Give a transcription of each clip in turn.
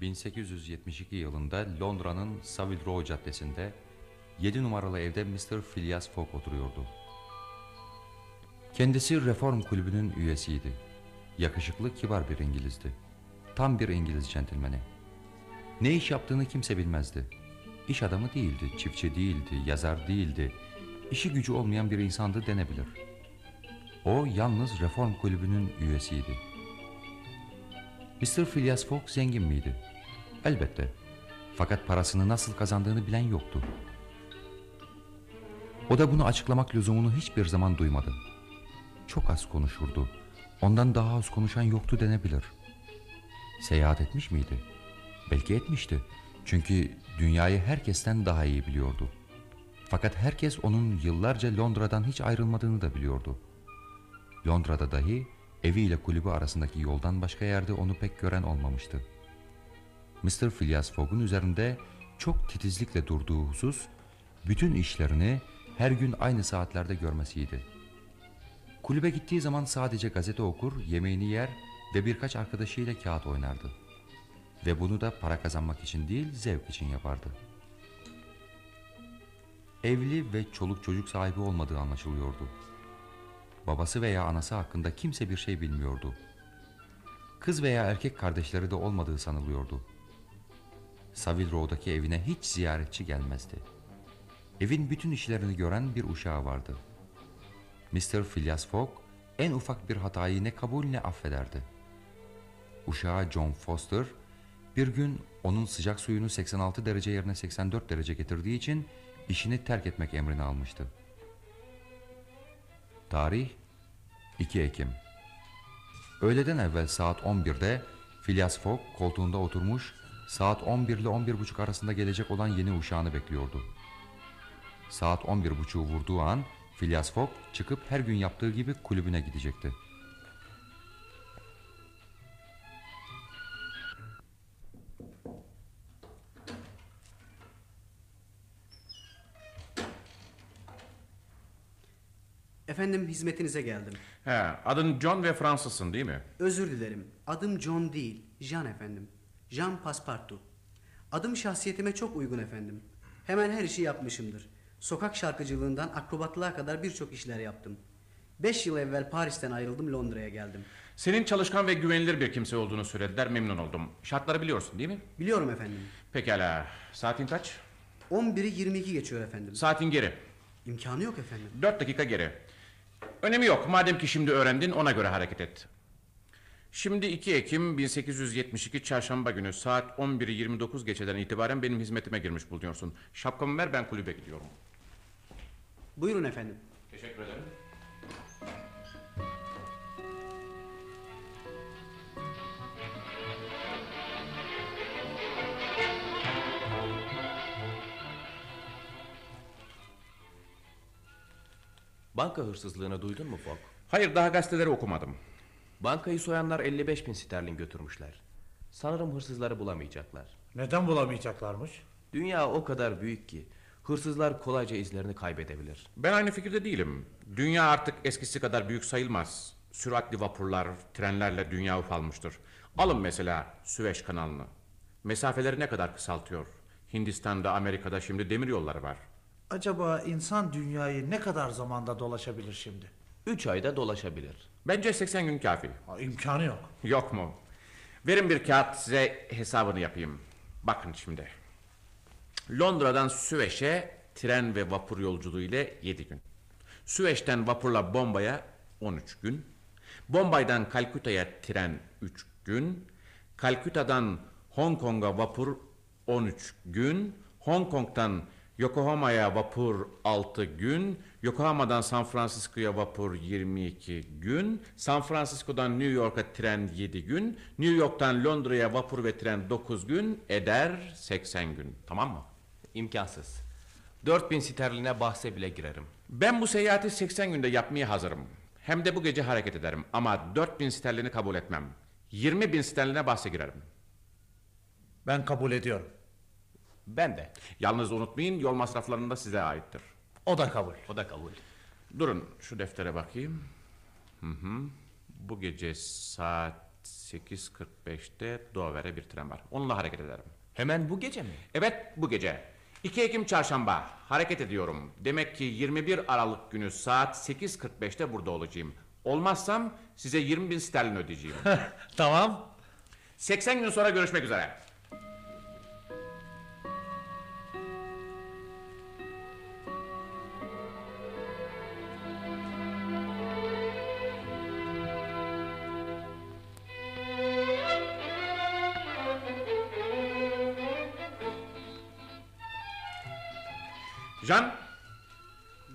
1872 yılında Londra'nın Savile Row caddesinde 7 numaralı evde Mr. Phileas Fogg oturuyordu. Kendisi reform kulübünün üyesiydi. Yakışıklı, kibar bir İngilizdi. Tam bir İngiliz centilmeni. Ne iş yaptığını kimse bilmezdi. İş adamı değildi, çiftçi değildi, yazar değildi. İşi gücü olmayan bir insandı denebilir. O yalnız reform kulübünün üyesiydi. Mr. Phileas Fogg zengin miydi? Elbette. Fakat parasını nasıl kazandığını bilen yoktu. O da bunu açıklamak lüzumunu hiçbir zaman duymadı. Çok az konuşurdu. Ondan daha az konuşan yoktu denebilir. Seyahat etmiş miydi? Belki etmişti. Çünkü dünyayı herkesten daha iyi biliyordu. Fakat herkes onun yıllarca Londra'dan hiç ayrılmadığını da biliyordu. Londra'da dahi eviyle kulübü arasındaki yoldan başka yerde onu pek gören olmamıştı. Mr. Phileas Fogg'un üzerinde çok titizlikle durduğu husus, bütün işlerini her gün aynı saatlerde görmesiydi. Kulübe gittiği zaman sadece gazete okur, yemeğini yer ve birkaç arkadaşıyla kağıt oynardı. Ve bunu da para kazanmak için değil, zevk için yapardı. Evli ve çoluk çocuk sahibi olmadığı anlaşılıyordu. Babası veya anası hakkında kimse bir şey bilmiyordu. Kız veya erkek kardeşleri de olmadığı sanılıyordu. Savile Row'daki evine hiç ziyaretçi gelmezdi. Evin bütün işlerini gören bir uşağı vardı. Mr. Phileas Fogg en ufak bir hatayı ne kabul ne affederdi. Uşağı John Foster bir gün onun sıcak suyunu 86 derece yerine 84 derece getirdiği için işini terk etmek emrini almıştı. Tarih 2 Ekim Öğleden evvel saat 11'de Phileas Fogg koltuğunda oturmuş saat 11 ile 11.30 arasında gelecek olan yeni uşağını bekliyordu. Saat 11.30'u vurduğu an Phileas Fogg çıkıp her gün yaptığı gibi kulübüne gidecekti. Efendim hizmetinize geldim. He, adın John ve Fransızsın değil mi? Özür dilerim. Adım John değil, Jean efendim. Jean Passepartout. Adım şahsiyetime çok uygun efendim. Hemen her işi yapmışımdır. Sokak şarkıcılığından akrobatlığa kadar birçok işler yaptım. Beş yıl evvel Paris'ten ayrıldım Londra'ya geldim. Senin çalışkan ve güvenilir bir kimse olduğunu söylediler, memnun oldum. Şartları biliyorsun değil mi? Biliyorum efendim. Pekala, saatin kaç? 11'i 22 geçiyor efendim. Saatin geri. İmkanı yok efendim. Dört dakika geri. Önemi yok, madem ki şimdi öğrendin ona göre hareket et. Şimdi 2 Ekim 1872 Çarşamba günü saat 11'i 29 geçeden itibaren benim hizmetime girmiş bulunuyorsun. Şapkamı ver ben kulübe gidiyorum. Buyurun efendim. Teşekkür ederim. Banka hırsızlığını duydun mu Fogg? Hayır daha gazeteleri okumadım. Bankayı soyanlar 55 bin sterlin götürmüşler. Sanırım hırsızları bulamayacaklar. Neden bulamayacaklarmış? Dünya o kadar büyük ki hırsızlar kolayca izlerini kaybedebilir. Ben aynı fikirde değilim. Dünya artık eskisi kadar büyük sayılmaz. Süratli vapurlar, trenlerle dünya ufalmıştır. Alın mesela Süveyş kanalını. Mesafeleri ne kadar kısaltıyor. Hindistan'da, Amerika'da şimdi demir yolları var. Acaba insan dünyayı ne kadar zamanda dolaşabilir şimdi? 3 ayda dolaşabilir. Bence 80 gün kafi. Ha, imkanı yok. Yok mu? Verin bir kağıt size hesabını yapayım. Bakın şimdi. Londra'dan Süveyş'e tren ve vapur yolculuğu ile 7 gün. Süveyş'ten vapurla Bombay'a 13 gün. Bombay'dan Kalküta'ya tren 3 gün. Kalküta'dan Hong Kong'a vapur 13 gün. Hong Kong'dan Yokohama'ya vapur 6 gün. Yokohama'dan San Francisco'ya vapur 22 gün. San Francisco'dan New York'a tren 7 gün. New York'tan Londra'ya vapur ve tren 9 gün eder 80 gün. Tamam mı? İmkansız. 4000 sterline bahse bile girerim. Ben bu seyahati 80 günde yapmaya hazırım. Hem de bu gece hareket ederim. Ama 4000 sterlini kabul etmem. 20 bin sterline bahse girerim. Ben kabul ediyorum. Ben de. Yalnız unutmayın yol masraflarını da size aittir. O da kabul. O da kabul. Durun şu deftere bakayım. Hı hı. Bu gece saat 8.45'te Dover'e bir tren var. Onunla hareket ederim. Hemen bu gece mi? Evet bu gece. 2 Ekim çarşamba hareket ediyorum. Demek ki 21 Aralık günü saat 8.45'te burada olacağım. Olmazsam size 20 bin sterlin ödeyeceğim. Tamam. 80 gün sonra görüşmek üzere. Jean,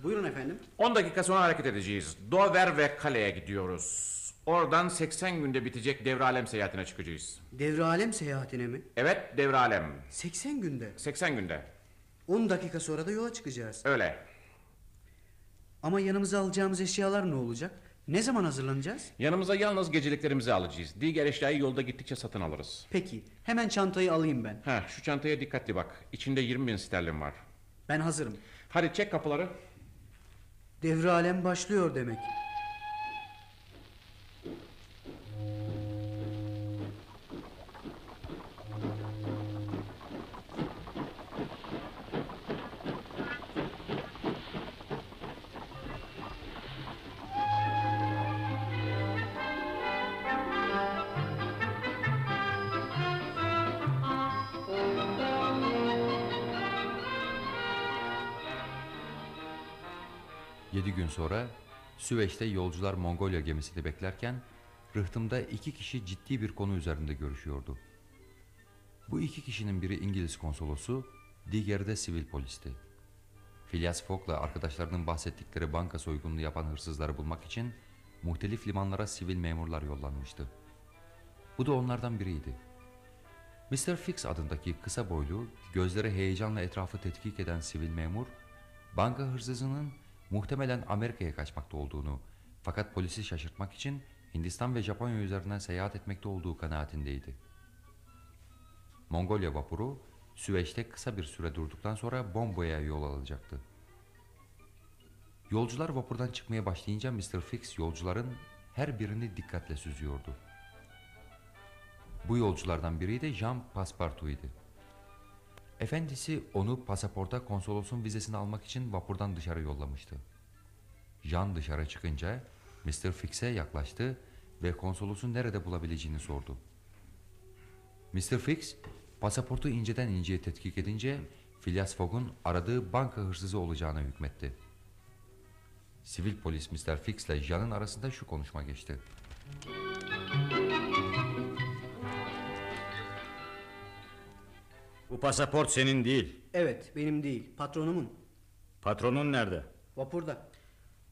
Buyurun efendim. 10 dakika sonra hareket edeceğiz. Dover ve Kale'ye gidiyoruz. Oradan 80 günde bitecek devre alem seyahatine çıkacağız. Devre alem seyahatine mi? Evet devre alem. 80 günde. 80 günde. 10 dakika sonra da yola çıkacağız. Öyle. Ama yanımıza alacağımız eşyalar ne olacak? Ne zaman hazırlanacağız? Yanımıza yalnız geceliklerimizi alacağız. Diğer eşyayı yolda gittikçe satın alırız. Peki, hemen çantayı alayım ben. Ha, şu çantaya dikkatli bak. İçinde 20 bin sterlin var. Ben hazırım. Hadi çek kapıları. Devre alem başlıyor demek. Yedi gün sonra Süveyş'te yolcular Mongolia gemisini beklerken rıhtımda iki kişi ciddi bir konu üzerinde görüşüyordu. Bu iki kişinin biri İngiliz konsolosu, diğeri de sivil polisti. Phileas Fogg'la arkadaşlarının bahsettikleri banka soygununu yapan hırsızları bulmak için muhtelif limanlara sivil memurlar yollanmıştı. Bu da onlardan biriydi. Mr. Fix adındaki kısa boylu, gözleri heyecanla etrafı tetkik eden sivil memur, banka hırsızının muhtemelen Amerika'ya kaçmakta olduğunu fakat polisi şaşırtmak için Hindistan ve Japonya üzerinden seyahat etmekte olduğu kanaatindeydi. Mongolia vapuru Süveyş'te kısa bir süre durduktan sonra Bombay'a yol alacaktı. Yolcular vapurdan çıkmaya başlayınca Mr. Fix yolcuların her birini dikkatle süzüyordu. Bu yolculardan biri de Jean Passepartout'ydu. Efendisi onu pasaporta konsolosun vizesini almak için vapurdan dışarı yollamıştı. Jean dışarı çıkınca Mr. Fix'e yaklaştı ve konsolosun nerede bulabileceğini sordu. Mr. Fix pasaportu inceden inceye tetkik edince Phileas Fogg'un aradığı banka hırsızı olacağına hükmetti. Sivil polis Mr. Fix ile Jean'ın arasında şu konuşma geçti. Bu pasaport senin değil. Evet, benim değil, patronumun. Patronun nerede? Vapurda.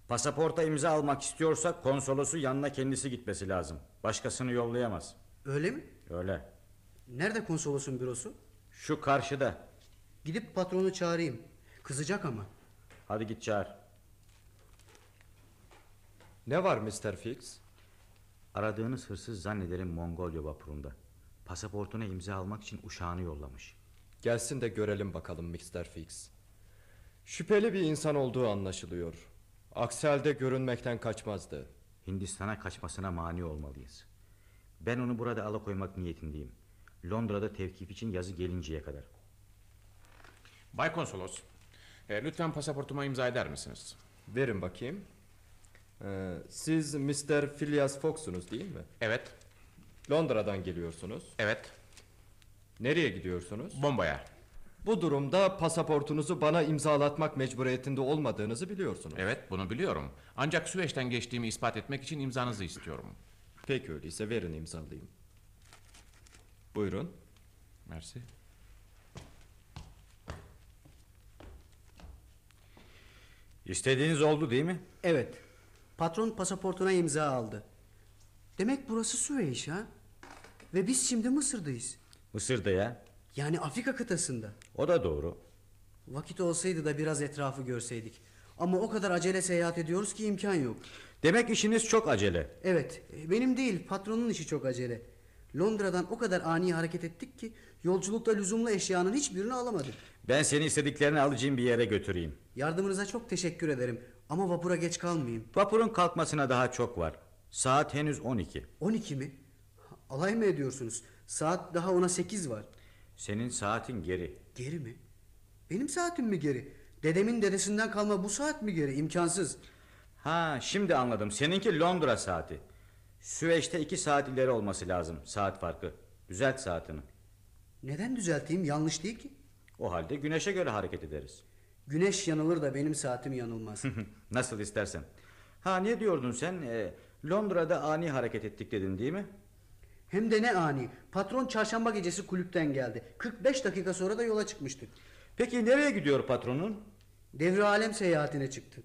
Pasaporta imza almak istiyorsak konsolosu yanına kendisi gitmesi lazım. Başkasını yollayamaz. Öyle mi? Öyle. Nerede konsolosun bürosu? Şu karşıda. Gidip patronu çağırayım. Kızacak ama. Hadi git çağır. Ne var Mr. Fix? Aradığınız hırsız zannederim Mongolya vapurunda. Pasaportuna imza almak için uşağını yollamış. Gelsin de görelim bakalım Mr. Fix. Şüpheli bir insan olduğu anlaşılıyor. Aksi halde görünmekten kaçmazdı. Hindistan'a kaçmasına mani olmalıyız. Ben onu burada alakoymak niyetindeyim. Londra'da tevkif için yazı gelinceye kadar. Bay Konsolos, e, lütfen pasaportuma imza eder misiniz? Verin bakayım. Ee, siz Mr. Phileas Fogg'sunuz değil mi? Evet, Londra'dan geliyorsunuz. evet. Nereye gidiyorsunuz? Bombaya. Bu durumda pasaportunuzu bana imzalatmak mecburiyetinde olmadığınızı biliyorsunuz. Evet, bunu biliyorum. Ancak Süveyş'ten geçtiğimi ispat etmek için imzanızı istiyorum. Peki öyleyse verin imzalayayım. Buyurun. Mersi. İstediğiniz oldu değil mi? Evet. Patron pasaportuna imza aldı. Demek burası Süveyş ha? Ve biz şimdi Mısır'dayız. Mısır'da ya. Yani Afrika kıtasında. O da doğru. Vakit olsaydı da biraz etrafı görseydik. Ama o kadar acele seyahat ediyoruz ki imkan yok. Demek işiniz çok acele. Evet, benim değil, patronun işi çok acele. Londra'dan o kadar ani hareket ettik ki yolculukta lüzumlu eşyanın hiçbirini alamadık. Ben seni istediklerini alacağım bir yere götüreyim. Yardımınıza çok teşekkür ederim ama vapura geç kalmayayım. Vapurun kalkmasına daha çok var. Saat henüz 12. 12 mi? Alay mı ediyorsunuz? Saat daha ona sekiz var. Senin saatin geri. Geri mi? Benim saatim mi geri? Dedemin dedesinden kalma bu saat mi geri? İmkansız. Ha şimdi anladım. Seninki Londra saati. Süveyş'te iki saat ileri olması lazım. Saat farkı. Düzelt saatini. Neden düzelteyim? Yanlış değil ki. O halde güneşe göre hareket ederiz. Güneş yanılır da benim saatim yanılmaz. Nasıl istersen. Ha ne diyordun sen? Ee, Londra'da ani hareket ettik dedin değil mi? Hem de ne ani. Patron çarşamba gecesi kulüpten geldi. 45 dakika sonra da yola çıkmıştık. Peki nereye gidiyor patronun? Devre alem seyahatine çıktı.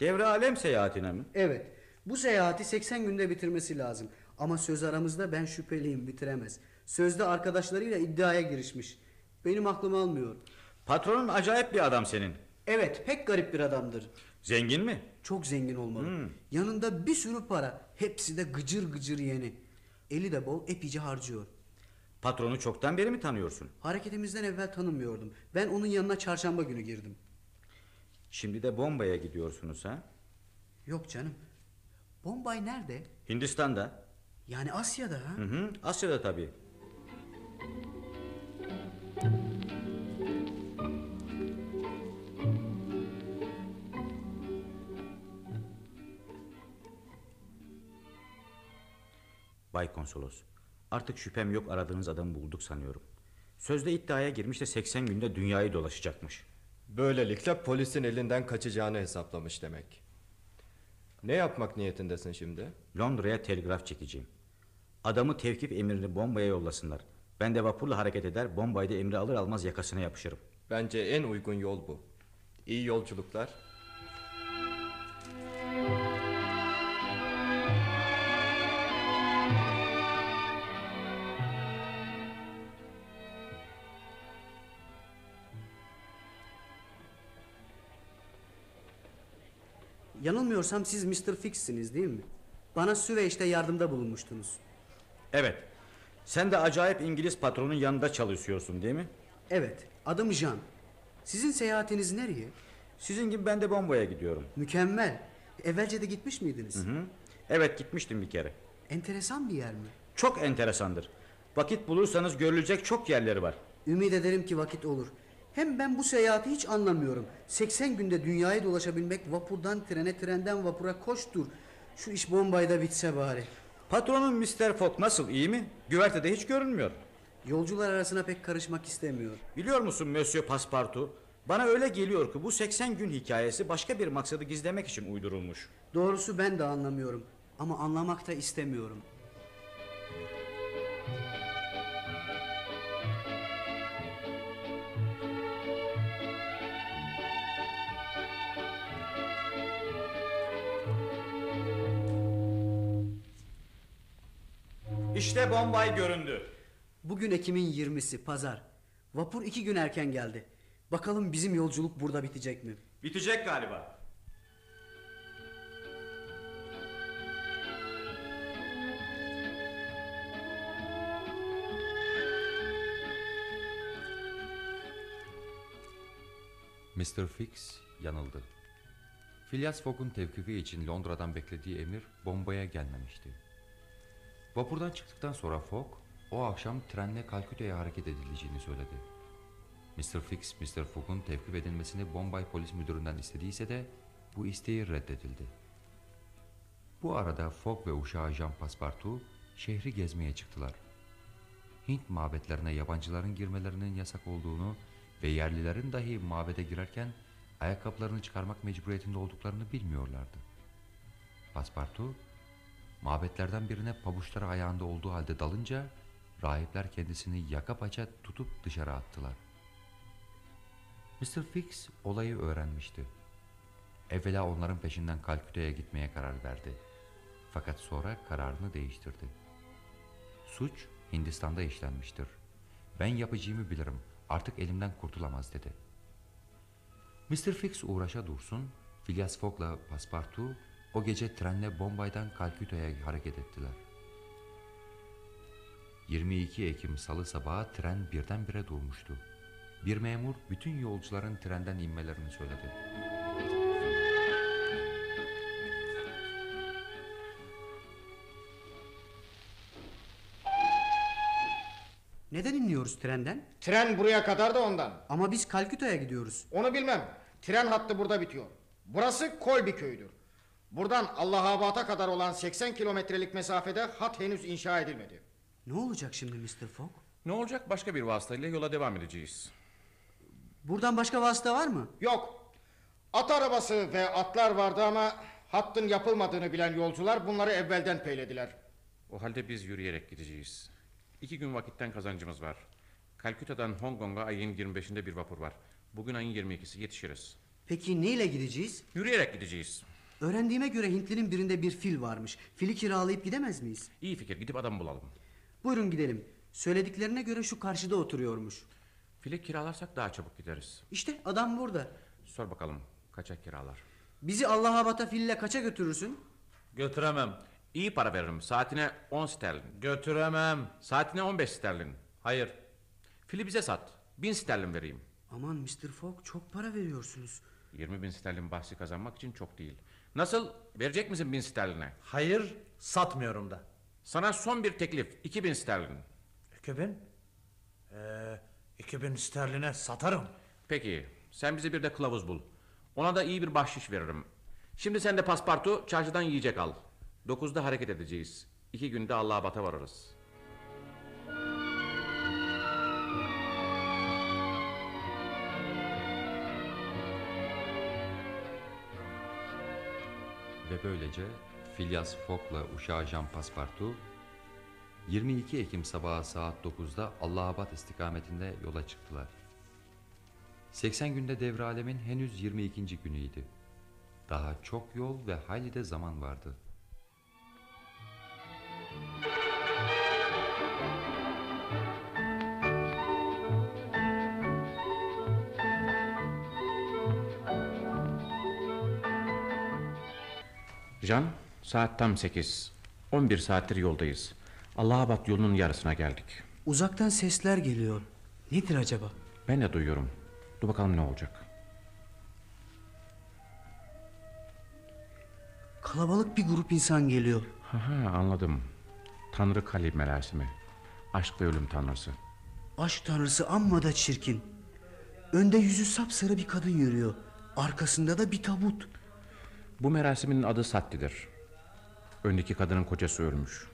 Devre alem seyahatine mi? Evet. Bu seyahati 80 günde bitirmesi lazım. Ama söz aramızda ben şüpheliyim bitiremez. Sözde arkadaşlarıyla iddiaya girişmiş. Benim aklım almıyor. Patronun acayip bir adam senin. Evet pek garip bir adamdır. Zengin mi? Çok zengin olmalı. Yanında bir sürü para. Hepsi de gıcır gıcır yeni. Eli de bol epeyce harcıyor. Patronu çoktan beri mi tanıyorsun? Hareketimizden evvel tanımıyordum. Ben onun yanına çarşamba günü girdim. Şimdi de Bombay'a gidiyorsunuz ha? Yok canım. Bombay nerede? Hindistan'da. Yani Asya'da ha? Hı hı, Asya'da tabii. Bay Konsolos, artık şüphem yok aradığınız adamı bulduk sanıyorum. Sözde iddiaya girmiş de 80 günde dünyayı dolaşacakmış. Böylelikle polisin elinden kaçacağını hesaplamış demek. Ne yapmak niyetindesin şimdi? Londra'ya telgraf çekeceğim. Adamı tevkif emrini bombaya yollasınlar. Ben de vapurla hareket eder, bombayı da emri alır almaz yakasına yapışırım. Bence en uygun yol bu. İyi yolculuklar. Yanılmıyorsam siz Mr. Fix'siniz değil mi? Bana Süveyş'te yardımda bulunmuştunuz. Evet. Sen de acayip İngiliz patronun yanında çalışıyorsun değil mi? Evet, adım Jean. Sizin seyahatiniz nereye? Sizin gibi ben de bombaya gidiyorum. Mükemmel. Evvelce de gitmiş miydiniz? Hı? Evet gitmiştim bir kere. Enteresan bir yer mi? Çok enteresandır. Vakit bulursanız görülecek çok yerleri var. Ümit ederim ki vakit olur. Hem ben bu seyahati hiç anlamıyorum. 80 günde dünyayı dolaşabilmek vapurdan trene, trenden vapura koştur. Şu iş Bombay'da bitse bari. Patronun Mr. Fogg nasıl iyi mi? Güvertede hiç görünmüyor. Yolcular arasına pek karışmak istemiyor. Biliyor musun Monsieur Passepartout? Bana öyle geliyor ki bu 80 gün hikayesi başka bir maksadı gizlemek için uydurulmuş. Doğrusu ben de anlamıyorum. Ama anlamak da istemiyorum. İşte Bombay göründü. Bugün Ekim'in 20'si pazar. Vapur iki gün erken geldi. Bakalım bizim yolculuk burada bitecek mi? Bitecek galiba. Mr. Fix yanıldı. Phileas Fogg'un tevkifi için Londra'dan beklediği emir bombaya gelmemişti. Vapurdan çıktıktan sonra Fogg o akşam trenle Kalküta'ya hareket edileceğini söyledi. Mr. Fix, Mr. Fogg'un tevkif edilmesini Bombay Polis Müdürü'nden istediyse de bu isteği reddedildi. Bu arada Fogg ve uşağı Jean Passepartout şehri gezmeye çıktılar. Hint mabetlerine yabancıların girmelerinin yasak olduğunu ve yerlilerin dahi mabede girerken ayakkabılarını çıkarmak mecburiyetinde olduklarını bilmiyorlardı. Paspartu, mabetlerden birine pabuçları ayağında olduğu halde dalınca rahipler kendisini yaka paça tutup dışarı attılar. Mr. Fix olayı öğrenmişti. Evvela onların peşinden Kalküta'ya gitmeye karar verdi. Fakat sonra kararını değiştirdi. Suç Hindistan'da işlenmiştir. Ben yapacağımı bilirim. Artık elimden kurtulamaz dedi. Mr. Fix uğraşa dursun. Phileas Fogg'la Passepartout o gece trenle Bombay'dan Kalküta'ya hareket ettiler. 22 Ekim salı sabahı tren birdenbire durmuştu. Bir memur bütün yolcuların trenden inmelerini söyledi. Neden iniyoruz trenden? Tren buraya kadar da ondan. Ama biz Kalküta'ya gidiyoruz. Onu bilmem. Tren hattı burada bitiyor. Burası Kolbi köyüdür. Buradan Allahabad'a kadar olan 80 kilometrelik mesafede hat henüz inşa edilmedi. Ne olacak şimdi Mr. Fogg? Ne olacak başka bir vasıtayla yola devam edeceğiz. Buradan başka vasıta var mı? Yok. At arabası ve atlar vardı ama hattın yapılmadığını bilen yolcular bunları evvelden peylediler. O halde biz yürüyerek gideceğiz. İki gün vakitten kazancımız var. Kalküta'dan Hong Kong'a ayın 25'inde bir vapur var. Bugün ayın 22'si yetişiriz. Peki neyle gideceğiz? Yürüyerek gideceğiz. Öğrendiğime göre Hintlinin birinde bir fil varmış. Fili kiralayıp gidemez miyiz? İyi fikir gidip adam bulalım. Buyurun gidelim. Söylediklerine göre şu karşıda oturuyormuş. Fili kiralarsak daha çabuk gideriz. İşte adam burada. Sor bakalım kaça kiralar? Bizi Allahabad'a fille kaça götürürsün? Götüremem. İyi para veririm. Saatine 10 sterlin. Götüremem. Saatine 15 sterlin. Hayır. Fili bize sat. 1000 sterlin vereyim. Aman Mr. Fogg çok para veriyorsunuz. 20 bin sterlin bahsi kazanmak için çok değil. Nasıl? Verecek misin 1000 sterline? Hayır satmıyorum da. Sana son bir teklif. 2000 sterlin. 2000? Ee, 2000 sterline satarım. Peki. Sen bize bir de kılavuz bul. Ona da iyi bir bahşiş veririm. Şimdi sen de paspartu çarşıdan yiyecek al. 9'da hareket edeceğiz. İki günde Allah'a bata varırız. Ve böylece Phileas Fogg'la uşağı Jean Passepartout 22 Ekim sabahı saat 9'da Allahabad istikametinde yola çıktılar. 80 günde devralemin henüz 22. günüydü. Daha çok yol ve hayli de zaman vardı. Can, saat tam 8. 11 saattir yoldayız. Allahabad yolunun yarısına geldik. Uzaktan sesler geliyor. Nedir acaba? Ben de duyuyorum. Dur bakalım ne olacak. Kalabalık bir grup insan geliyor. Haha anladım. Tanrı Kali merasimi. Aşk ve ölüm tanrısı. Aşk tanrısı amma da çirkin. Önde yüzü sapsarı bir kadın yürüyor. Arkasında da bir tabut. Bu merasimin adı Satti'dir. Öndeki kadının kocası ölmüş.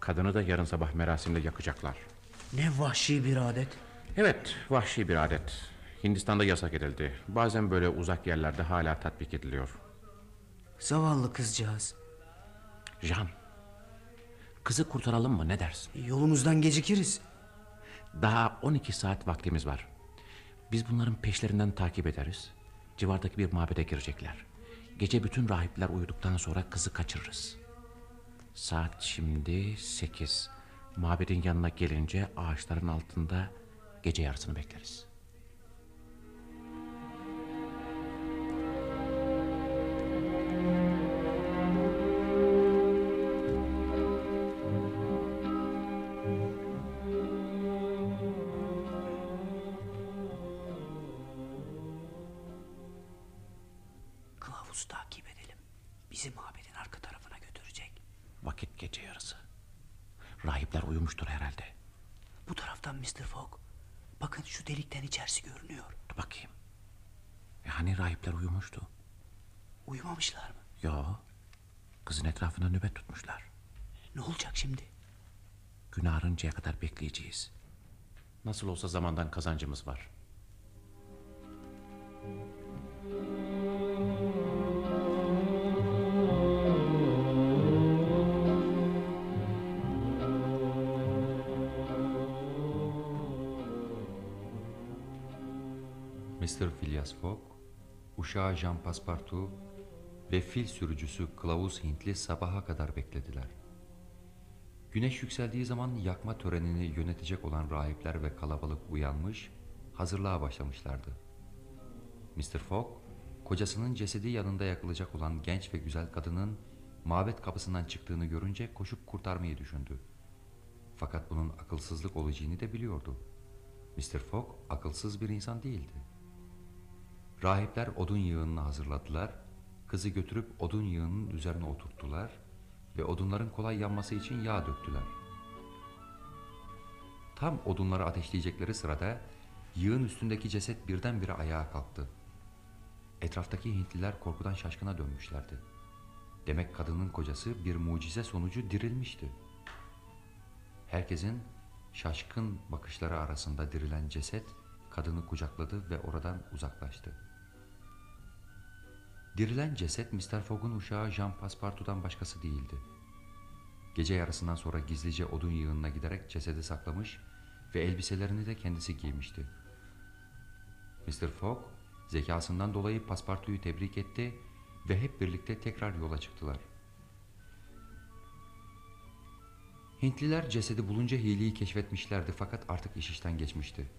Kadını da yarın sabah merasimde yakacaklar. Ne vahşi bir adet. Evet, vahşi bir adet. Hindistan'da yasak edildi. Bazen böyle uzak yerlerde hala tatbik ediliyor. Zavallı kızcağız. Jean, kızı kurtaralım mı ne dersin? Yolumuzdan gecikiriz. Daha 12 saat vaktimiz var. Biz bunların peşlerinden takip ederiz. Civardaki bir mabede girecekler. Gece bütün rahipler uyuduktan sonra kızı kaçırırız. Saat şimdi 8. Mabedin yanına gelince ağaçların altında gece yarısını bekleriz. Kılavuzu Nasıl olsa zamandan kazancımız var. Mr. Phileas Fogg, uşağı Jean Passepartout ve fil sürücüsü Kılavuz Hintli sabaha kadar beklediler. Güneş yükseldiği zaman yakma törenini yönetecek olan rahipler ve kalabalık uyanmış, hazırlığa başlamışlardı. Mr. Fogg, kocasının cesedi yanında yakılacak olan genç ve güzel kadının mabet kapısından çıktığını görünce koşup kurtarmayı düşündü. Fakat bunun akılsızlık olacağını da biliyordu. Mr. Fogg akılsız bir insan değildi. Rahipler odun yığınını hazırladılar, kızı götürüp odun yığınının üzerine oturttular ve odunların kolay yanması için yağ döktüler. Tam odunları ateşleyecekleri sırada yığın üstündeki ceset birdenbire ayağa kalktı. Etraftaki Hintliler korkudan şaşkına dönmüşlerdi. Demek kadının kocası bir mucize sonucu dirilmişti. Herkesin şaşkın bakışları arasında dirilen ceset kadını kucakladı ve oradan uzaklaştı. Dirilen ceset Mr. Fogg'un uşağı Jean Passepartout'dan başkası değildi. Gece yarısından sonra gizlice odun yığınına giderek cesedi saklamış ve elbiselerini de kendisi giymişti. Mr. Fogg zekasından dolayı Passepartout'u tebrik etti ve hep birlikte tekrar yola çıktılar. Hintliler cesedi bulunca hileyi keşfetmişlerdi fakat artık iş işten geçmişti.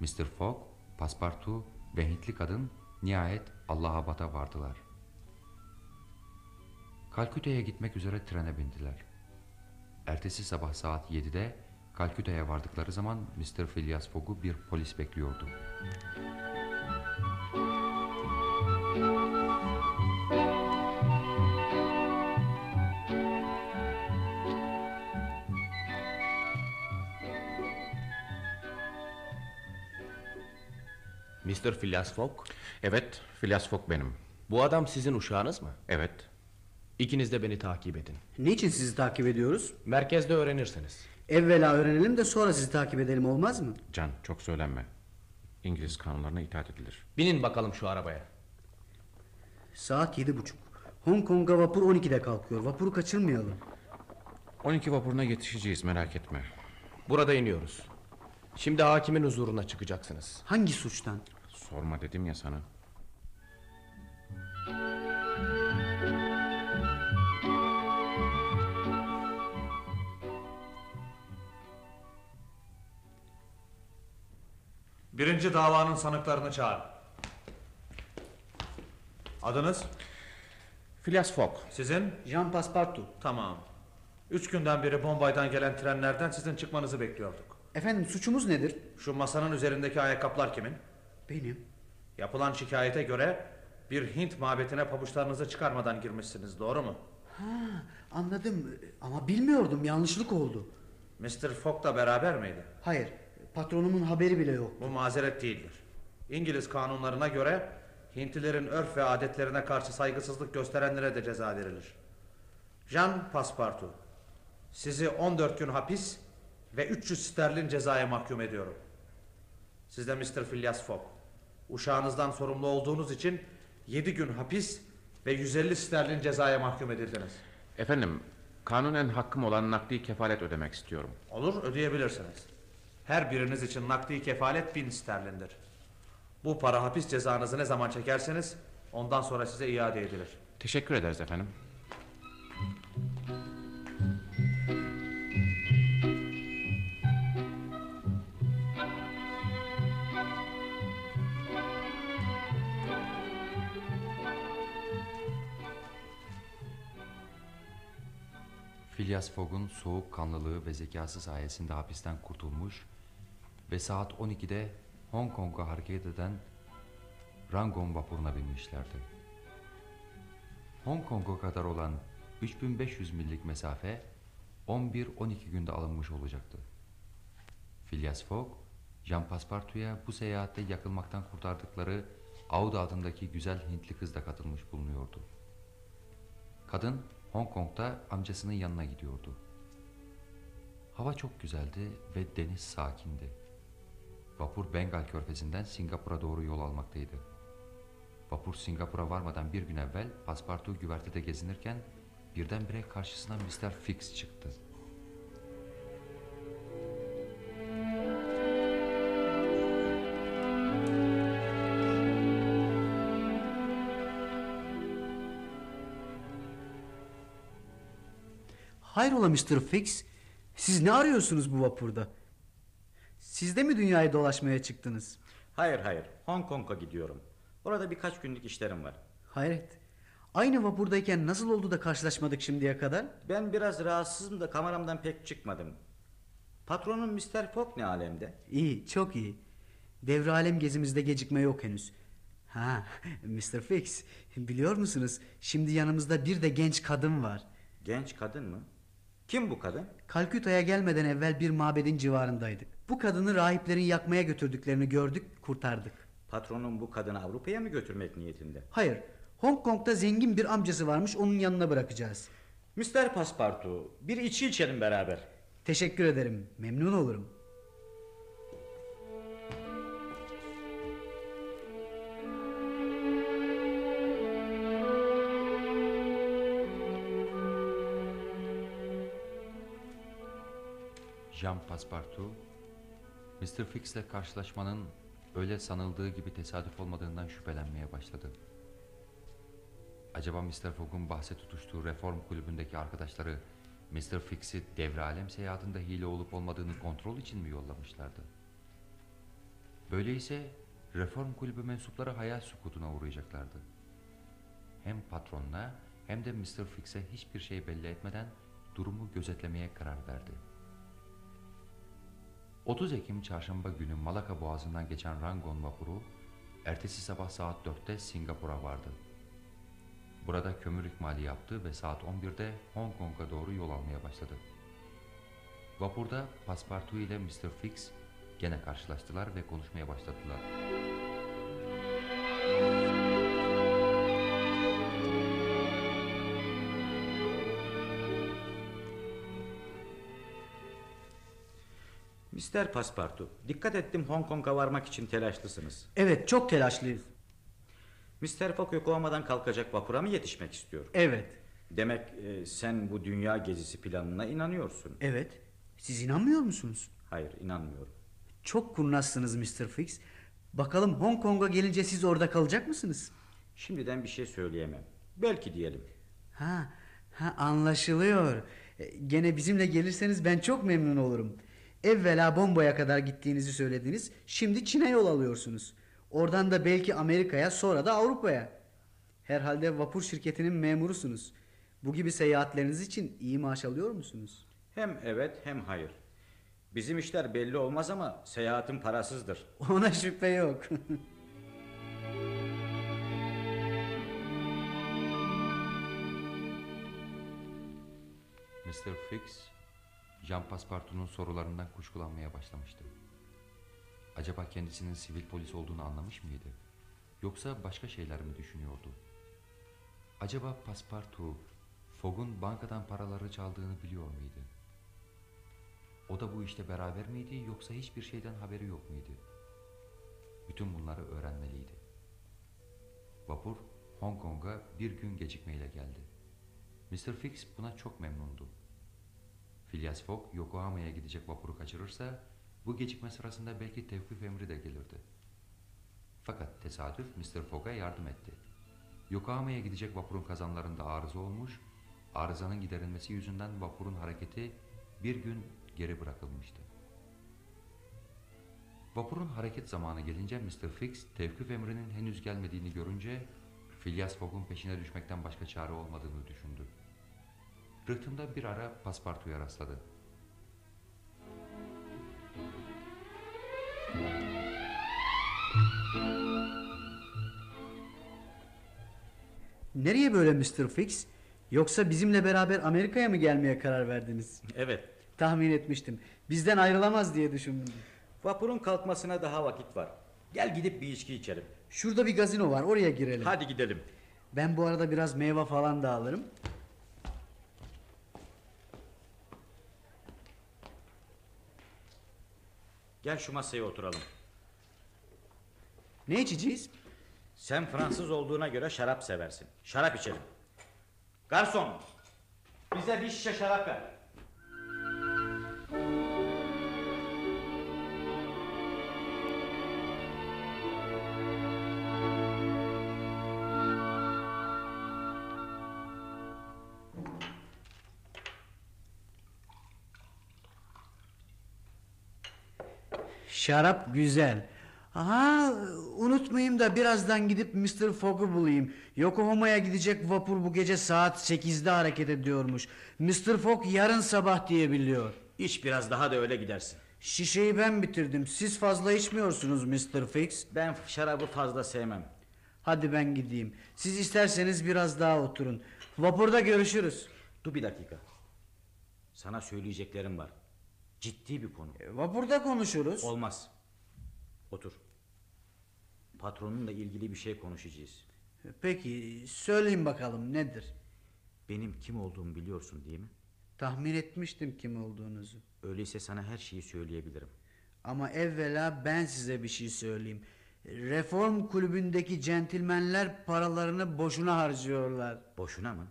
Mr. Fogg, Passepartout ve Hintli kadın nihayet Allahabad'a vardılar. Kalküta'ya gitmek üzere trene bindiler. Ertesi sabah saat 7'de Kalküta'ya vardıkları zaman Mr. Phileas Fogg'u bir polis bekliyordu. Mr. Phileas Fogg, Evet, Phileas Fogg benim. bu adam sizin uşağınız mı? Evet. İkiniz de beni takip edin. Niçin sizi takip ediyoruz? Merkezde öğrenirsiniz. Evvela öğrenelim de sonra sizi takip edelim olmaz mı? Can, çok söylenme. İngiliz kanunlarına itaat edilir. Binin bakalım şu arabaya. Saat yedi buçuk. Hong Kong'a vapur 12'de kalkıyor. Vapuru kaçırmayalım. 12 vapuruna yetişeceğiz, merak etme. Burada iniyoruz. Şimdi hakimin huzuruna çıkacaksınız. Hangi suçtan? Sorma dedim ya sana. Birinci davanın sanıklarını çağır. Adınız? Phileas Fogg. Sizin? Jean Passepartout. Tamam. Üç günden beri Bombay'dan gelen trenlerden sizin çıkmanızı bekliyorduk. Efendim suçumuz nedir? Şu masanın üzerindeki ayakkabılar kimin? Benim. Yapılan şikayete göre bir Hint mabetine pabuçlarınızı çıkarmadan girmişsiniz, doğru mu? Ha, anladım ama bilmiyordum yanlışlık oldu. Mr. Fogg da beraber miydi? Hayır patronumun haberi bile yok. Bu mazeret değildir. İngiliz kanunlarına göre Hintlilerin örf ve adetlerine karşı saygısızlık gösterenlere de ceza verilir. Jean Passepartout, sizi 14 gün hapis ve 300 sterlin cezaya mahkum ediyorum. Siz de Mr. Phileas Fogg, uşağınızdan sorumlu olduğunuz için 7 gün hapis ve 150 sterlin cezaya mahkum edildiniz. Efendim, kanunen hakkım olan nakdi kefalet ödemek istiyorum. Olur ödeyebilirsiniz. Her biriniz için nakdi kefalet bin sterlindir. Bu para hapis cezanızı ne zaman çekerseniz ondan sonra size iade edilir. Teşekkür ederiz efendim. Phileas Fogg'un soğukkanlılığı ve zekası sayesinde hapisten kurtulmuş ve saat 12'de Hong Kong'a hareket eden Rangoon vapuruna binmişlerdi. Hong Kong'a kadar olan 3500 millik mesafe 11-12 günde alınmış olacaktı. Phileas Fogg, Jean Passepartout'a bu seyahatte yakılmaktan kurtardıkları Auda adındaki güzel Hintli kız da katılmış bulunuyordu. Kadın Hong Kong'da amcasının yanına gidiyordu. Hava çok güzeldi ve deniz sakindi. Vapur Bengal körfezinden Singapur'a doğru yol almaktaydı. Vapur Singapur'a varmadan bir gün evvel Paspartu güvertede gezinirken birdenbire karşısına Mr. Fix çıktı. Hayrola Mr. Fix? Siz ne arıyorsunuz bu vapurda? Siz de mi dünyayı dolaşmaya çıktınız? Hayır hayır Hong Kong'a gidiyorum. Orada birkaç günlük işlerim var. Hayret. Aynı vapurdayken nasıl oldu da karşılaşmadık şimdiye kadar? Ben biraz rahatsızım da kameramdan pek çıkmadım. Patronun Mr. Fogg ne alemde? İyi, çok iyi. Devre alem gezimizde gecikme yok henüz. Ha, Mr. Fix, biliyor musunuz? Şimdi yanımızda bir de genç kadın var. Genç kadın mı? Kim bu kadın? Kalküta'ya gelmeden evvel bir mabedin civarındaydık. Bu kadını rahiplerin yakmaya götürdüklerini gördük, kurtardık. Patronun bu kadını Avrupa'ya mı götürmek niyetinde? Hayır, Hong Kong'da zengin bir amcası varmış, onun yanına bırakacağız. Mr. Paspartu, bir içi içelim beraber. Teşekkür ederim, memnun olurum. Jean Passepartout, Mr. Fix'le karşılaşmanın öyle sanıldığı gibi tesadüf olmadığından şüphelenmeye başladı. Acaba Mr. Fogg'un bahse tutuştuğu reform kulübündeki arkadaşları Mr. Fix'i devre alem seyahatinde hile olup olmadığını kontrol için mi yollamışlardı? Böyleyse reform kulübü mensupları hayal sukutuna uğrayacaklardı. Hem patronuna hem de Mr. Fix'e hiçbir şey belli etmeden durumu gözetlemeye karar verdi. 30 Ekim çarşamba günü Malaka Boğazı'ndan geçen Rangon vapuru ertesi sabah saat 4'te Singapur'a vardı. Burada kömür ikmali yaptı ve saat 11'de Hong Kong'a doğru yol almaya başladı. Vapurda Passepartout ile Mr. Fix gene karşılaştılar ve konuşmaya başladılar. Mr. Paspartu, dikkat ettim Hong Kong'a varmak için telaşlısınız. Evet, çok telaşlıyız. Mr. Fogg Yokohama'dan kalkacak vapura mı yetişmek istiyor? Evet, Demek e, sen bu dünya gezisi planına inanıyorsun. evet. Siz inanmıyor musunuz? Hayır, inanmıyorum. Çok kurnazsınız Mr. Fix. Bakalım Hong Kong'a gelince siz orada kalacak mısınız? Şimdiden bir şey söyleyemem. Belki diyelim. Ha, ha anlaşılıyor. E, Gene bizimle gelirseniz ben çok memnun olurum. Evvela Bombay'a kadar gittiğinizi söylediniz. Şimdi Çin'e yol alıyorsunuz. Oradan da belki Amerika'ya sonra da Avrupa'ya. Herhalde vapur şirketinin memurusunuz. Bu gibi seyahatleriniz için iyi maaş alıyor musunuz? Hem evet hem hayır. Bizim işler belli olmaz ama seyahatin parasızdır. Ona şüphe yok. Mr. Fix, Jean Passepartout'un sorularından kuşkulanmaya başlamıştı. Acaba kendisinin sivil polis olduğunu anlamış mıydı? Yoksa başka şeyler mi düşünüyordu? Acaba Passepartout, Fogg'un bankadan paraları çaldığını biliyor muydu? O da bu işte beraber miydi yoksa hiçbir şeyden haberi yok muydu? Bütün bunları öğrenmeliydi. Vapur Hong Kong'a bir gün gecikmeyle geldi. Mr. Fix buna çok memnundu. Phileas Fogg Yokohama'ya gidecek vapuru kaçırırsa bu gecikme sırasında belki tevkif emri de gelirdi. Fakat tesadüf Mr. Fogg'a yardım etti. Yokohama'ya gidecek vapurun kazanlarında arıza olmuş, arızanın giderilmesi yüzünden vapurun hareketi bir gün geri bırakılmıştı. Vapurun hareket zamanı gelince Mr. Fix tevkif emrinin henüz gelmediğini görünce Phileas Fogg'un peşine düşmekten başka çare olmadığını düşündü. Rıhtımda bir ara Paspartu'ya rastladı. Nereye böyle Mr. Fix? Yoksa bizimle beraber Amerika'ya mı gelmeye karar verdiniz? Evet. Tahmin etmiştim. Bizden ayrılamaz diye düşündüm. Vapurun kalkmasına daha vakit var. Gel gidip bir içki içelim. Şurada bir gazino var oraya girelim. Hadi gidelim. Ben bu arada biraz meyve falan da alırım. Gel şu masaya oturalım. Ne içeceğiz? Sen Fransız olduğuna göre şarap seversin. Şarap içelim. Garson! Bize bir şişe şarap ver. Şarap güzel. Aha unutmayayım da birazdan gidip Mr. Fogg'u bulayım. Yokohama'ya gidecek vapur bu gece saat 8'de hareket ediyormuş. Mr. Fogg yarın sabah diye biliyor. İç biraz daha da öyle gidersin. Şişeyi ben bitirdim. Siz fazla içmiyorsunuz Mr. Fix. Ben şarabı fazla sevmem. Hadi ben gideyim. Siz isterseniz biraz daha oturun. Vapurda görüşürüz. Dur bir dakika. Sana söyleyeceklerim var. Ciddi bir konu. E, Vapurda konuşuruz. Olmaz. Otur. Patronunla ilgili bir şey konuşacağız. Peki söyleyin bakalım nedir? Benim kim olduğumu biliyorsun değil mi? Tahmin etmiştim kim olduğunuzu. Öyleyse sana her şeyi söyleyebilirim. Ama evvela ben size bir şey söyleyeyim. Reform kulübündeki centilmenler paralarını boşuna harcıyorlar. Boşuna mı?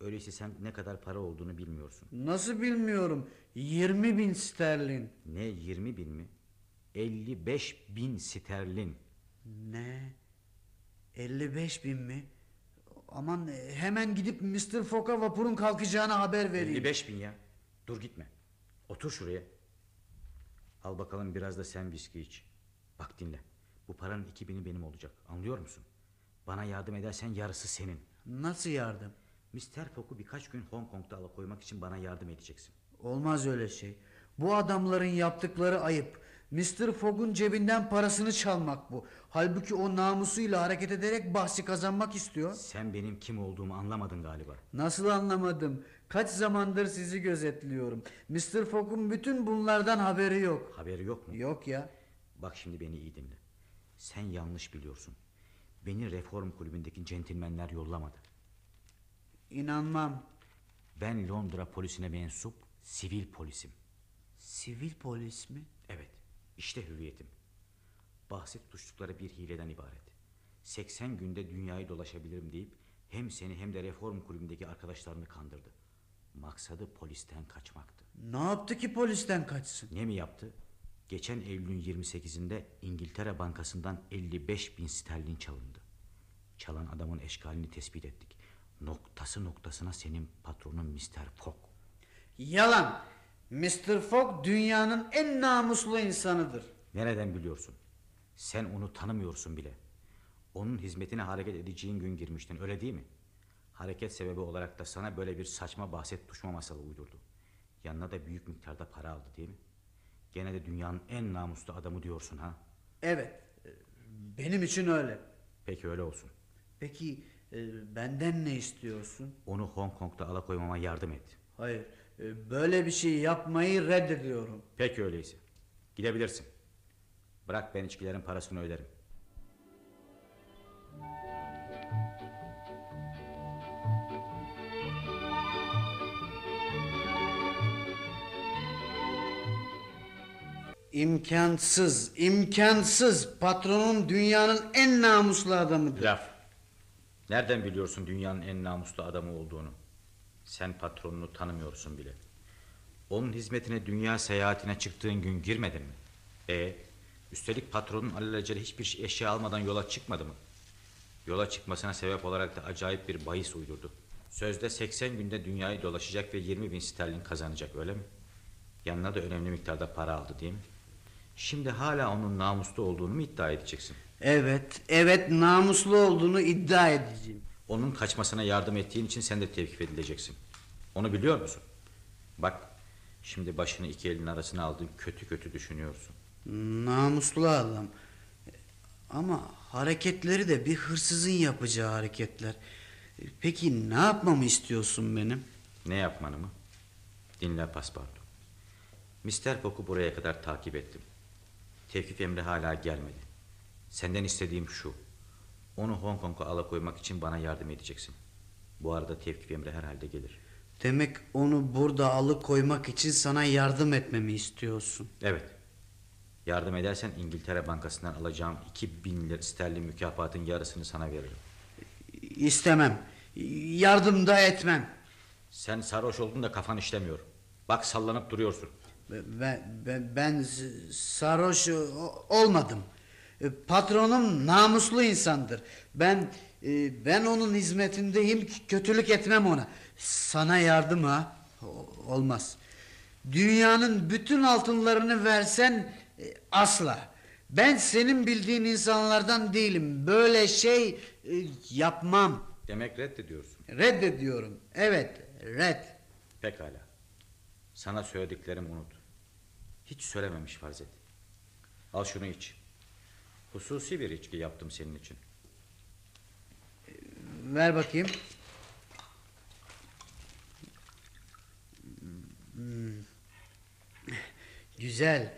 Öyleyse sen ne kadar para olduğunu bilmiyorsun. Nasıl bilmiyorum. 20 bin sterlin. Ne 20 bin mi? 55 bin sterlin. Ne? 55 bin mi? Aman hemen gidip Mr. Fogg'a vapurun kalkacağını haber vereyim. 55 bin ya. Dur gitme. Otur şuraya. Al bakalım biraz da sen viski iç. Bak dinle. Bu paranın iki bini benim olacak. Anlıyor musun? Bana yardım edersen yarısı senin. Nasıl yardım? Mr. Fogg'u birkaç gün Hong Kong'da alıkoymak için bana yardım edeceksin. Olmaz öyle şey. Bu adamların yaptıkları ayıp. Mr. Fogg'un cebinden parasını çalmak bu. Halbuki o namusuyla hareket ederek bahsi kazanmak istiyor. Sen benim kim olduğumu anlamadın galiba. Nasıl anlamadım? Kaç zamandır sizi gözetliyorum. Mr. Fogg'un bütün bunlardan haberi yok. Haberi yok mu? Yok ya. Bak şimdi beni iyi dinle. Sen yanlış biliyorsun. Beni reform kulübündeki centilmenler yollamadı. İnanmam. Ben Londra polisine mensup sivil polisim. Sivil polis mi? Evet, işte hüviyetim. Bahset tutuştukları bir hileden ibaret. 80 günde dünyayı dolaşabilirim deyip hem seni hem de reform kulübündeki arkadaşlarını kandırdı. Maksadı polisten kaçmaktı. Ne yaptı ki polisten kaçsın? Ne mi yaptı? Geçen Eylül'ün 28'inde İngiltere Bankası'ndan 55 bin sterlin çalındı. Çalan adamın eşkalini tespit ettik. Noktası noktasına senin patronun Mr. Fogg. Yalan. Mr. Fogg dünyanın en namuslu insanıdır. Nereden biliyorsun? Sen onu tanımıyorsun bile. Onun hizmetine hareket edeceğin gün girmiştin öyle değil mi? Hareket sebebi olarak da sana böyle bir saçma bahset tuşma masalı uydurdu. Yanına da büyük miktarda para aldı değil mi? Gene de dünyanın en namuslu adamı diyorsun ha? Evet. Benim için öyle. Peki öyle olsun. Peki e, benden ne istiyorsun? Onu Hong Kong'da alakoymama yardım et. Hayır. e, Böyle bir şey yapmayı reddediyorum. Peki öyleyse. Gidebilirsin. Bırak ben içkilerin parasını öderim. İmkansız, imkansız. Patronun dünyanın en namuslu adamıdır. Laf. Nereden biliyorsun dünyanın en namuslu adamı olduğunu? Sen patronunu tanımıyorsun bile. Onun hizmetine dünya seyahatine çıktığın gün girmedin mi? E, üstelik patronun alelacele hiçbir şey- eşya almadan yola çıkmadı mı? Yola çıkmasına sebep olarak da acayip bir bahis uydurdu. Sözde 80 günde dünyayı dolaşacak ve 20 bin sterlin kazanacak öyle mi? Yanına da önemli miktarda para aldı değil mi? Şimdi hala onun namuslu olduğunu mu iddia edeceksin? Evet, evet namuslu olduğunu iddia edeceğim. Onun kaçmasına yardım ettiğin için sen de tevkif edileceksin. Onu biliyor musun? Bak şimdi başını iki elin arasına aldın kötü kötü düşünüyorsun. Namuslu adam. Ama hareketleri de bir hırsızın yapacağı hareketler. Peki ne yapmamı istiyorsun benim? Ne yapmanı mı? Dinle paspartu. Mister Fogg'u buraya kadar takip ettim. Tevkif emri hala gelmedi. Senden istediğim şu. Onu Hong Kong'a alakoymak için bana yardım edeceksin. Bu arada tevkif emri herhalde gelir. Demek onu burada alıkoymak için sana yardım etmemi istiyorsun. Evet. Yardım edersen İngiltere Bankası'ndan alacağım 2000 lira sterlin mükafatın yarısını sana veririm. İstemem. Yardım da etmem. Sen sarhoş oldun da kafan işlemiyor. Bak sallanıp duruyorsun. Ben, ben, ben sarhoş olmadım. E, Patronum namuslu insandır. Ben e, ben onun hizmetindeyim. Kötülük etmem ona. Sana yardım ha? Olmaz. Dünyanın bütün altınlarını versen e, asla. Ben senin bildiğin insanlardan değilim. Böyle şey yapmam. Demek reddediyorsun. Reddediyorum. Evet, red. Pekala. Sana söylediklerimi unut. Hiç söylememiş farz et. Al şunu iç. Hususi bir içki yaptım senin için. Ver bakayım. Güzel.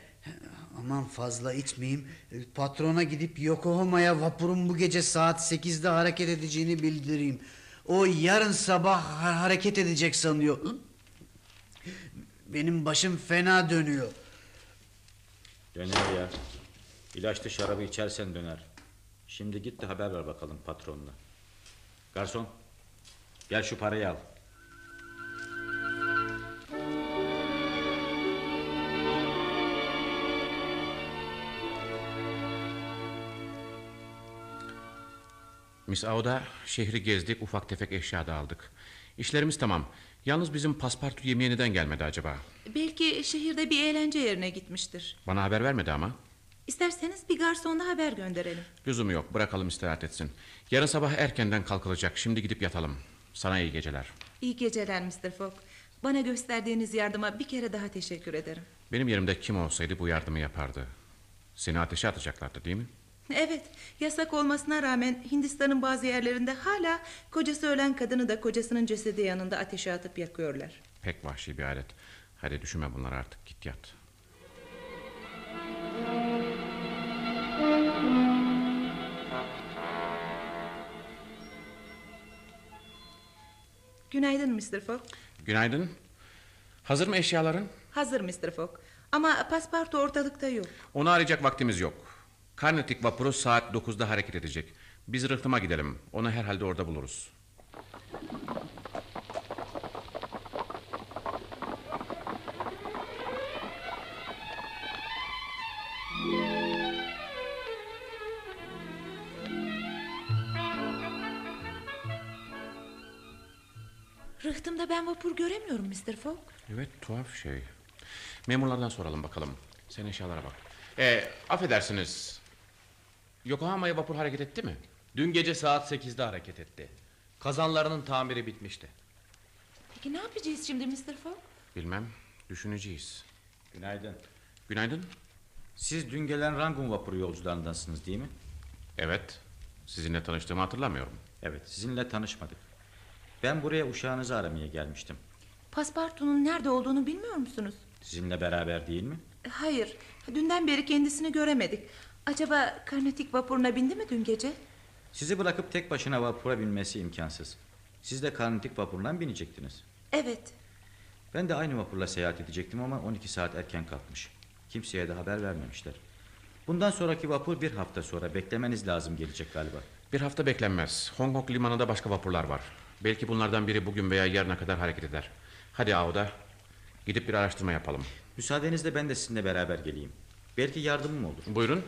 Aman fazla içmeyeyim. Patrona gidip Yokohama'ya vapurun bu gece saat 8'de hareket edeceğini bildireyim. O yarın sabah ha- hareket edecek sanıyor. Benim başım fena dönüyor. Döner ya. İlaçlı şarabı içersen döner. Şimdi git de haber ver bakalım patronuna. Garson. Gel şu parayı al. Miss Auda şehri gezdik ufak tefek eşya da aldık. İşlerimiz tamam. Yalnız bizim paspartu yemeğe neden gelmedi acaba? Belki şehirde bir eğlence yerine gitmiştir. Bana haber vermedi ama. İsterseniz bir garsonla haber gönderelim. Lüzumu yok bırakalım istirahat etsin. Yarın sabah erkenden kalkılacak. Şimdi gidip yatalım. Sana iyi geceler. İyi geceler Mr. Fogg. Bana gösterdiğiniz yardıma bir kere daha teşekkür ederim. Benim yerimde kim olsaydı bu yardımı yapardı. Seni ateşe atacaklardı değil mi? Evet, yasak olmasına rağmen Hindistan'ın bazı yerlerinde hala kocası ölen kadını da kocasının cesedi yanında ateşe atıp yakıyorlar. Pek vahşi bir alet. Hadi düşünme bunları artık git yat. Günaydın Mr. Fogg. Günaydın. Hazır mı eşyaların? Hazır Mr. Fogg. Ama paspartu ortalıkta yok. Onu arayacak vaktimiz yok. Karnetik vapuru saat 9'da hareket edecek. Biz rıhtıma gidelim. Onu herhalde orada buluruz. Rıhtımda ben vapur göremiyorum Mr. Fogg. Evet tuhaf şey. Memurlardan soralım bakalım. Sen eşyalara bak. Ee, affedersiniz. Yokohama'ya vapur hareket etti mi? Dün gece saat 8'de hareket etti. Kazanlarının tamiri bitmişti. Peki ne yapacağız şimdi Mr. Fogg? Bilmem. Düşüneceğiz. Günaydın. Günaydın. Siz dün gelen Rangun vapuru yolcularındansınız değil mi? Evet. Sizinle tanıştığımı hatırlamıyorum. Evet sizinle tanışmadık. Ben buraya uşağınızı aramaya gelmiştim. Paspartunun nerede olduğunu bilmiyor musunuz? Sizinle beraber değil mi? Hayır, dünden beri kendisini göremedik. Acaba Karnatik vapuruna bindi mi dün gece? Sizi bırakıp tek başına vapura binmesi imkansız. Siz de Karnatik vapurundan binecektiniz. Evet, Ben de aynı vapurla seyahat edecektim ama 12 saat erken kalkmış. Kimseye de haber vermemişler. Bundan sonraki vapur bir hafta sonra beklemeniz lazım gelecek galiba. Bir hafta beklenmez. Hong Kong limanında başka vapurlar var. Belki bunlardan biri bugün veya yarına kadar hareket eder. Hadi Aoda. Gidip bir araştırma yapalım. Müsaadenizle ben de sizinle beraber geleyim. Belki yardımım olur. Buyurun.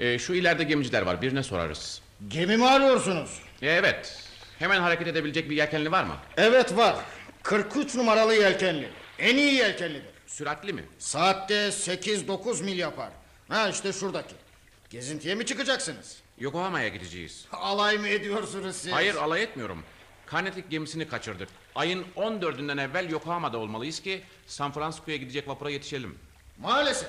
Ee, şu ileride gemiciler var. Birine sorarız. Gemi mi arıyorsunuz? Ee, evet. Hemen hareket edebilecek bir yelkenli var mı? Evet var. 43 numaralı yelkenli. En iyi yelkenlidir. Süratli mi? Saatte 8-9 mil yapar. Ha işte şuradaki. Gezintiye mi çıkacaksınız? Yokohama'ya gideceğiz. Alay mı ediyorsunuz siz? Hayır alay etmiyorum. Karnetik gemisini kaçırdık. Ayın 14'ünden evvel Yokohama'da olmalıyız ki San Francisco'ya gidecek vapura yetişelim. Maalesef.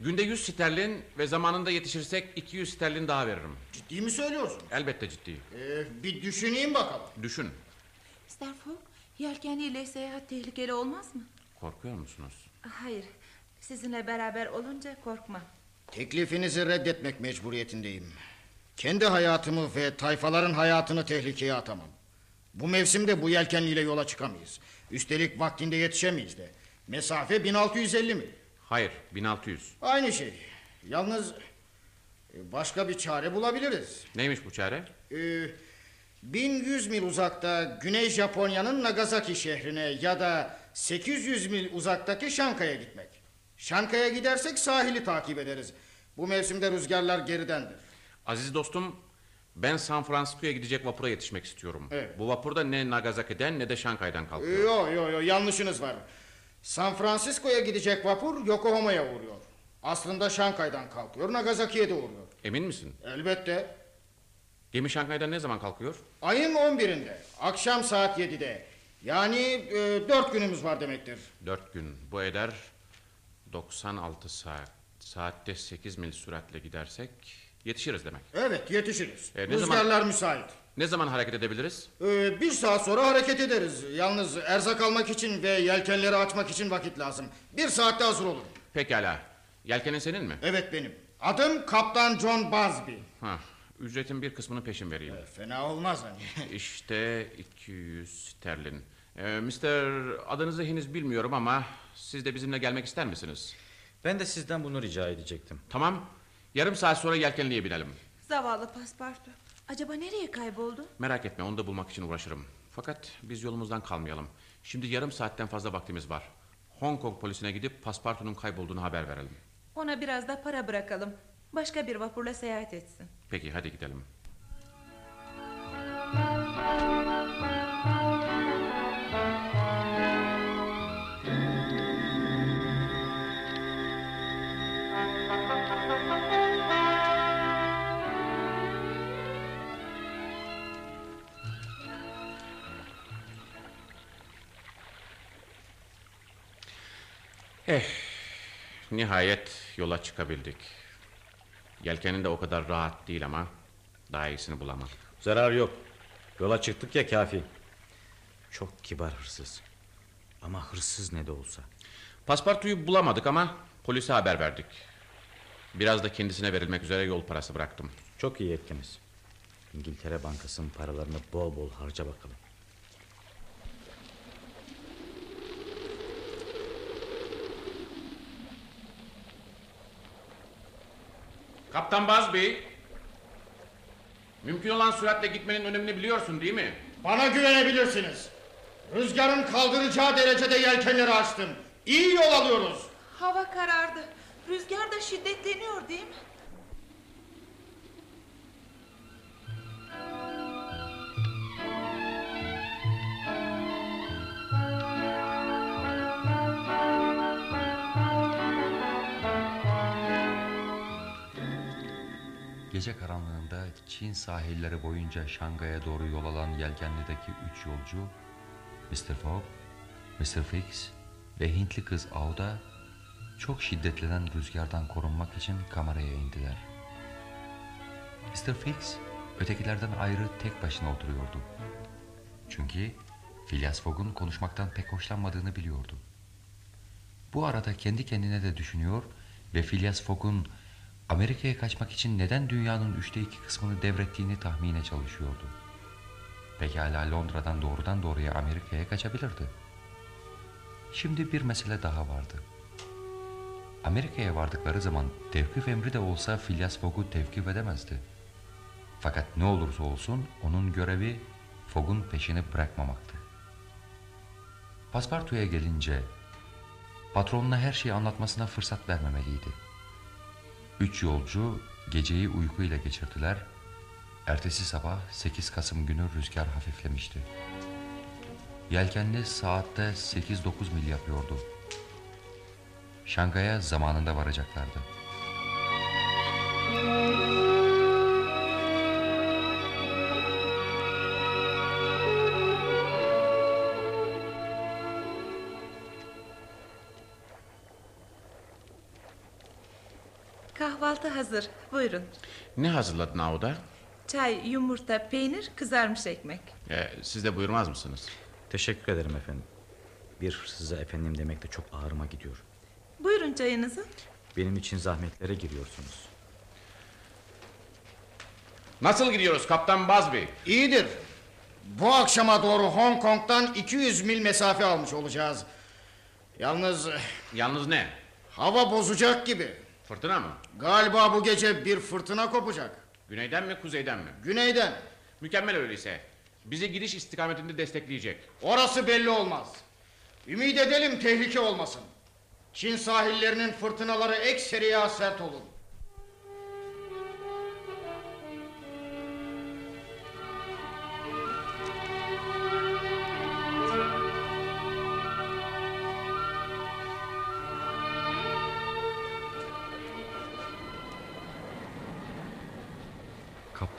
Günde 100 sterlin ve zamanında yetişirsek 200 sterlin daha veririm. Ciddi mi söylüyorsun? Elbette ciddi. Ee, bir düşüneyim bakalım. Düşün. Mr. Fogg, yelkenliyle seyahat tehlikeli olmaz mı? Korkuyor musunuz? Hayır, sizinle beraber olunca korkma. Teklifinizi reddetmek mecburiyetindeyim. Kendi hayatımı ve tayfaların hayatını tehlikeye atamam. Bu mevsimde bu yelkenliyle yola çıkamayız. Üstelik vaktinde yetişemeyiz de. Mesafe 1650 mil. Hayır 1600. Aynı şey. Yalnız e, başka bir çare bulabiliriz. Neymiş bu çare? Ee, 1100 mil uzakta Güney Japonya'nın Nagasaki şehrine ya da 800 mil uzaktaki Şankaya gitmek. Şankaya gidersek sahili takip ederiz. Bu mevsimde rüzgarlar geridendir. Aziz dostum ben San Francisco'ya gidecek vapura yetişmek istiyorum. Evet. Bu vapurda ne Nagasaki'den ne de Şankay'dan kalkıyor. Yo yo yo yanlışınız var. San Francisco'ya gidecek vapur Yokohama'ya uğruyor. Aslında Şankay'dan kalkıyor, Nagasaki'ye de uğruyor. Emin misin? Elbette. Gemi Şankay'dan ne zaman kalkıyor? Ayın 11'inde, akşam saat 7'de. Yani e, dört günümüz var demektir. Dört gün. Bu eder 96 saat. Saatte 8 mil süratle gidersek yetişiriz demek. Evet yetişiriz. E, ne zaman- Rüzgarlar müsait. Ne zaman hareket edebiliriz? Ee, bir saat sonra hareket ederiz. Yalnız erzak almak için ve yelkenleri açmak için vakit lazım. Bir saatte hazır olun. Pekala. Yelkenin senin mi? Evet benim. Adım Kaptan John Busby. Ha, ücretin bir kısmını peşin vereyim. Ee, fena olmaz hani. İşte 200 sterlin. Ee, Mister adınızı henüz bilmiyorum ama siz de bizimle gelmek ister misiniz? Ben de sizden bunu rica edecektim. Tamam. Yarım saat sonra yelkenliğe binelim. Zavallı paspartu. Acaba nereye kayboldu? Merak etme onu da bulmak için uğraşırım. Fakat biz yolumuzdan kalmayalım. Şimdi yarım saatten fazla vaktimiz var. Hong Kong polisine gidip paspartunun kaybolduğunu haber verelim. Ona biraz da para bırakalım. Başka bir vapurla seyahat etsin. Peki hadi gidelim. Eh, nihayet yola çıkabildik. Yelkenin de o kadar rahat değil ama daha iyisini bulamam. Zarar yok. Yola çıktık ya kafi. Çok kibar hırsız. Ama hırsız ne de olsa. Paspartuyu bulamadık ama polise haber verdik. Biraz da kendisine verilmek üzere yol parası bıraktım. Çok iyi ettiniz. İngiltere Bankası'nın paralarını bol bol harca bakalım. Kaptan Busby. Mümkün olan süratle gitmenin önemini biliyorsun değil mi? Bana güvenebilirsiniz. Rüzgarın kaldıracağı derecede yelkenleri açtım. İyi yol alıyoruz. Hava karardı. Rüzgar da şiddetleniyor değil mi? Gece karanlığında Çin sahilleri boyunca Şangay'a doğru yol alan yelkenlideki üç yolcu Mr. Fogg, Mr. Fix ve Hintli kız Auda çok şiddetlenen rüzgardan korunmak için kameraya indiler. Mr. Fix ötekilerden ayrı tek başına oturuyordu. Çünkü Phileas Fogg'un konuşmaktan pek hoşlanmadığını biliyordu. Bu arada kendi kendine de düşünüyor ve Phileas Fogg'un Amerika'ya kaçmak için neden dünyanın üçte iki kısmını devrettiğini tahmine çalışıyordu. Pekala Londra'dan doğrudan doğruya Amerika'ya kaçabilirdi. Şimdi bir mesele daha vardı. Amerika'ya vardıkları zaman tevkif emri de olsa Phileas Fogg'u tevkif edemezdi. Fakat ne olursa olsun onun görevi Fogg'un peşini bırakmamaktı. Paspartu'ya gelince patronuna her şeyi anlatmasına fırsat vermemeliydi. Üç yolcu geceyi uykuyla geçirdiler. Ertesi sabah 8 Kasım günü rüzgar hafiflemişti. Yelkenli saatte 8-9 mil yapıyordu. Şangay'a zamanında varacaklardı. Hazır. Buyurun. Ne hazırladın Auda? Çay, yumurta, peynir, kızarmış ekmek. Ee, siz de buyurmaz mısınız? Teşekkür ederim efendim. Bir hırsıza efendim demek de çok ağrıma gidiyor. Buyurun çayınızı. Benim için zahmetlere giriyorsunuz. Nasıl gidiyoruz Kaptan Busby? İyidir. Bu akşama doğru Hong Kong'dan 200 mil mesafe almış olacağız. Yalnız eh, Yalnız ne? hava bozacak gibi. Fırtına mı? Galiba bu gece bir fırtına kopacak. Güneyden mi kuzeyden mi? Güneyden. Mükemmel öyleyse. Bizi gidiş istikametinde destekleyecek. Orası belli olmaz. Ümit edelim tehlike olmasın. Çin sahillerinin fırtınaları ekseriya sert olur.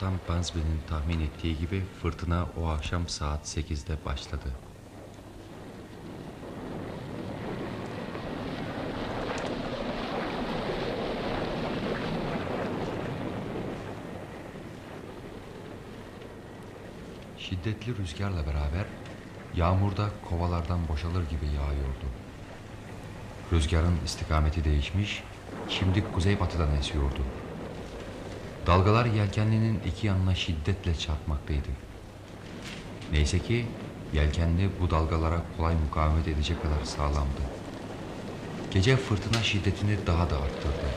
Kaptan Bansby'nin tahmin ettiği gibi fırtına o akşam saat 8'de başladı. Şiddetli rüzgarla beraber yağmurda kovalardan boşalır gibi yağıyordu. Rüzgarın istikameti değişmiş, şimdi kuzeybatıdan esiyordu. Dalgalar yelkenlinin iki yanına şiddetle çarpmaktaydı. Neyse ki yelkenli bu dalgalara kolay mukavemet edecek kadar sağlamdı. Gece fırtına şiddetini daha da arttırdı.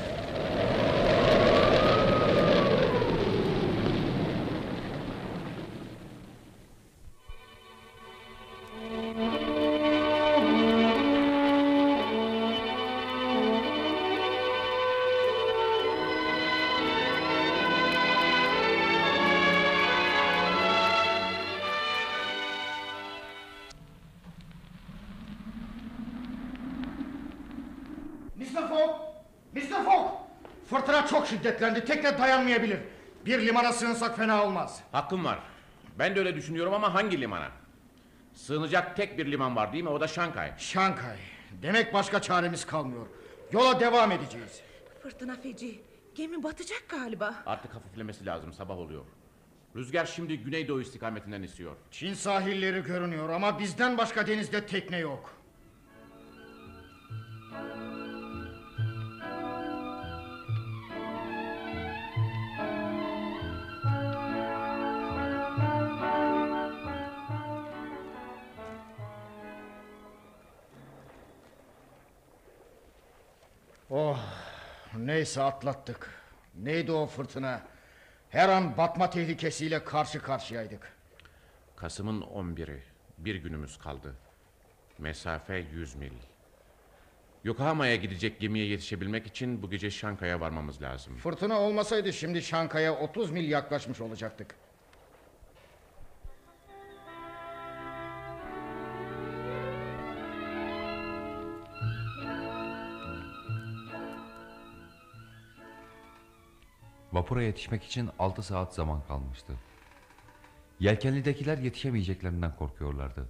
Çok şiddetlendi. Tekne dayanmayabilir. Bir limana sığınsak fena olmaz. Hakkım var. Ben de öyle düşünüyorum ama hangi limana? Sığınacak tek bir liman var değil mi? O da Şankay. Şankay. Demek başka çaremiz kalmıyor. Yola devam edeceğiz. Fırtına feci. Gemi batacak galiba. Artık hafiflemesi lazım. Sabah oluyor. Rüzgar şimdi güneydoğu istikametinden esiyor. Çin sahilleri görünüyor ama bizden başka denizde tekne yok. Oh, neyse atlattık. Neydi o fırtına? Her an batma tehlikesiyle karşı karşıyaydık. Kasım'ın 11'i. Bir günümüz kaldı. Mesafe 100 mil. Yokohama'ya gidecek gemiye yetişebilmek için bu gece Şankay'a varmamız lazım. Fırtına olmasaydı şimdi Şankaya 30 mil yaklaşmış olacaktık. Vapura yetişmek için 6 saat zaman kalmıştı. Yelkenlidekiler yetişemeyeceklerinden korkuyorlardı.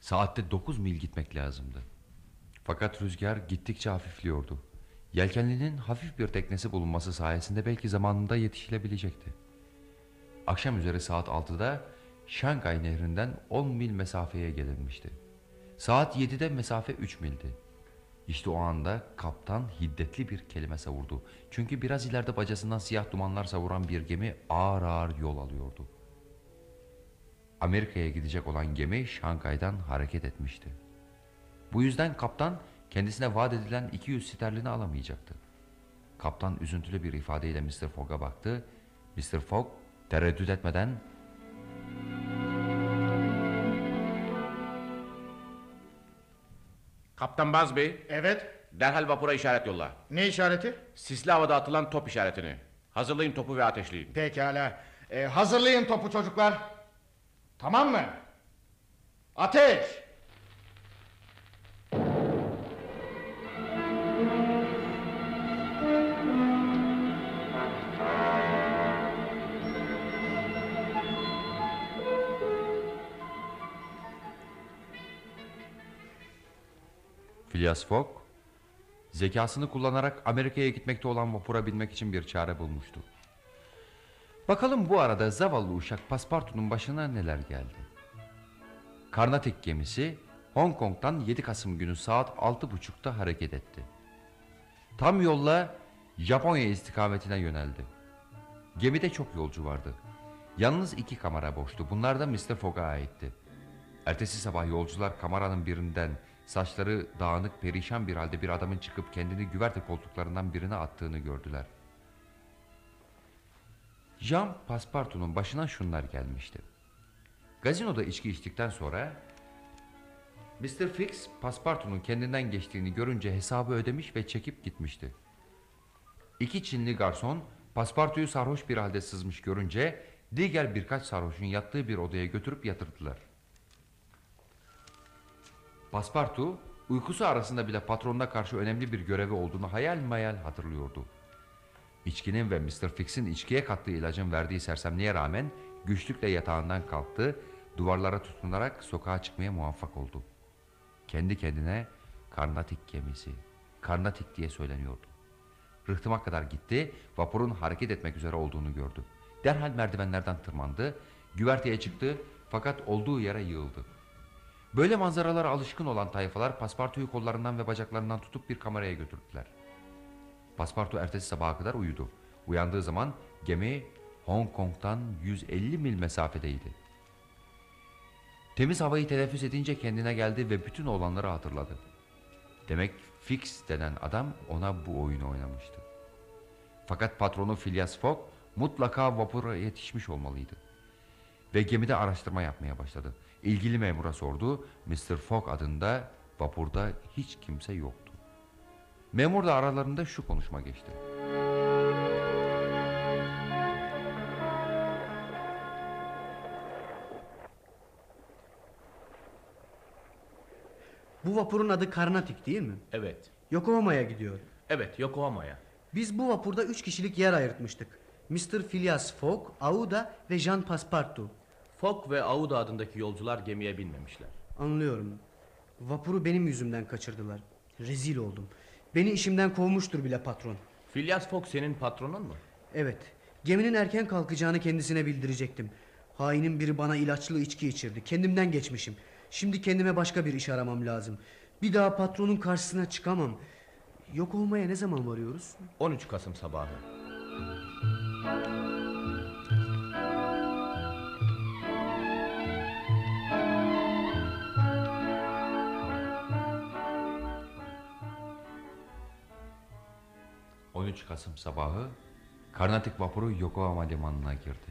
Saatte 9 mil gitmek lazımdı. Fakat rüzgar gittikçe hafifliyordu. Yelkenlinin hafif bir teknesi bulunması sayesinde belki zamanında yetişilebilecekti. Akşam üzeri saat 6'da Şangay nehrinden 10 mil mesafeye gelinmişti. Saat 7'de mesafe 3 mildi. İşte o anda kaptan hiddetli bir kelime savurdu. Çünkü biraz ileride bacasından siyah dumanlar savuran bir gemi ağır ağır yol alıyordu. Amerika'ya gidecek olan gemi Şangay'dan hareket etmişti. Bu yüzden kaptan kendisine vaat edilen 200 sterlini alamayacaktı. Kaptan üzüntülü bir ifadeyle Mr. Fogg'a baktı. Mr. Fogg tereddüt etmeden Kaptan Baz Bey, Evet, derhal vapura işaret yolla. ne işareti? Sisli havada atılan top işaretini. Hazırlayın topu ve ateşleyin. Pekala. Ee, hazırlayın topu çocuklar. Tamam mı? Ateş! Phileas Fogg zekasını kullanarak Amerika'ya gitmekte olan vapura binmek için bir çare bulmuştu. Bakalım bu arada zavallı uşak Paspartu'nun başına neler geldi. Karnatik gemisi Hong Kong'dan 7 Kasım günü saat 6.30'da hareket etti. Tam yolla Japonya istikametine yöneldi. Gemide çok yolcu vardı. Yalnız iki kamera boştu. Bunlar da Mr. Fogg'a aitti. Ertesi sabah yolcular kameranın birinden saçları dağınık perişan bir halde bir adamın çıkıp kendini güverte koltuklarından birine attığını gördüler. Jean Paspartu'nun başına şunlar gelmişti. Gazinoda içki içtikten sonra Mr. Fix Paspartu'nun kendinden geçtiğini görünce hesabı ödemiş ve çekip gitmişti. İki Çinli garson Paspartu'yu sarhoş bir halde sızmış görünce diğer birkaç sarhoşun yattığı bir odaya götürüp yatırdılar. Paspartu uykusu arasında bile patronuna karşı önemli bir görevi olduğunu hayal mayal hatırlıyordu. İçkinin ve Mr. Fix'in içkiye kattığı ilacın verdiği sersemliğe rağmen güçlükle yatağından kalktı, duvarlara tutunarak sokağa çıkmaya muvaffak oldu. Kendi kendine Karnatik gemisi, Karnatik diye söyleniyordu. Rıhtıma kadar gitti, vapurun hareket etmek üzere olduğunu gördü. Derhal merdivenlerden tırmandı, Güverteye çıktı fakat olduğu yere yığıldı. Böyle manzaralara alışkın olan tayfalar Paspartu'yu kollarından ve bacaklarından tutup bir kameraya götürdüler. Paspartu ertesi sabaha kadar uyudu. Uyandığı zaman gemi Hong Kong'dan 150 mil mesafedeydi. Temiz havayı teneffüs edince kendine geldi ve bütün olanları hatırladı. Demek Fix denen adam ona bu oyunu oynamıştı. Fakat patronu Phileas Fogg mutlaka vapura yetişmiş olmalıydı. Ve gemide araştırma yapmaya başladı. İlgili memura sordu. Mr. Fogg adında vapurda hiç kimse yoktu. Memurla aralarında şu konuşma geçti. Bu vapurun adı Karnatik değil mi? Evet. Yokohama'ya gidiyor. Evet Yokohama'ya. Biz bu vapurda üç kişilik yer ayırtmıştık. Mr. Phileas Fogg, Aouda ve Jean Passepartout. Fogg ve Aouda adındaki yolcular gemiye binmemişler. Anlıyorum. Vapuru benim yüzümden kaçırdılar. Rezil oldum. Beni işimden kovmuştur bile patron. Phileas Fogg senin patronun mu? Evet. Geminin erken kalkacağını kendisine bildirecektim. Hainin biri bana ilaçlı içki içirdi. Kendimden geçmişim. Şimdi kendime başka bir iş aramam lazım. Bir daha patronun karşısına çıkamam. Yok olmaya ne zaman varıyoruz? 13 Kasım sabahı. 13 Kasım sabahı Karnatik vapuru Yokohama limanına girdi.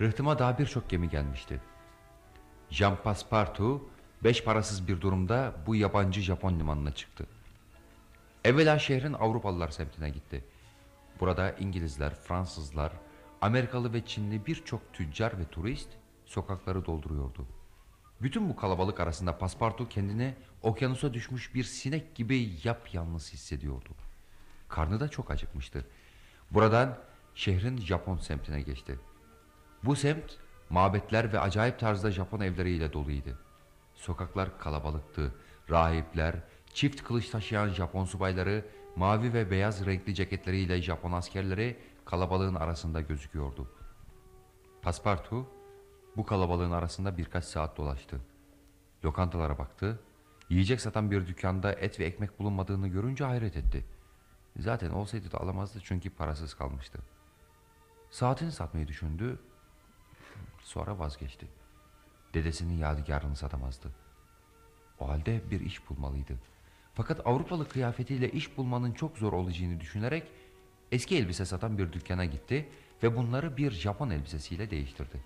Rıhtıma daha birçok gemi gelmişti. Jean Passepartout beş parasız bir durumda bu yabancı Japon limanına çıktı. Evvela şehrin Avrupalılar semtine gitti. Burada İngilizler, Fransızlar, Amerikalı ve Çinli birçok tüccar ve turist sokakları dolduruyordu. Bütün bu kalabalık arasında Paspartu kendini okyanusa düşmüş bir sinek gibi yapyalnız hissediyordu. Karnı da çok acıkmıştı. Buradan şehrin Japon semtine geçti. Bu semt mabetler ve acayip tarzda Japon evleriyle doluydu. Sokaklar kalabalıktı. Rahipler, çift kılıç taşıyan Japon subayları, mavi ve beyaz renkli ceketleriyle Japon askerleri kalabalığın arasında gözüküyordu. Paspartu bu kalabalığın arasında birkaç saat dolaştı. Lokantalara baktı. Yiyecek satan bir dükkanda et ve ekmek bulunmadığını görünce hayret etti. Zaten olsaydı da alamazdı çünkü parasız kalmıştı. Saatini satmayı düşündü. Sonra vazgeçti. Dedesinin yadigarını satamazdı. O halde bir iş bulmalıydı. Fakat Avrupalı kıyafetiyle iş bulmanın çok zor olacağını düşünerek eski elbise satan bir dükkana gitti ve bunları bir Japon elbisesiyle değiştirdi.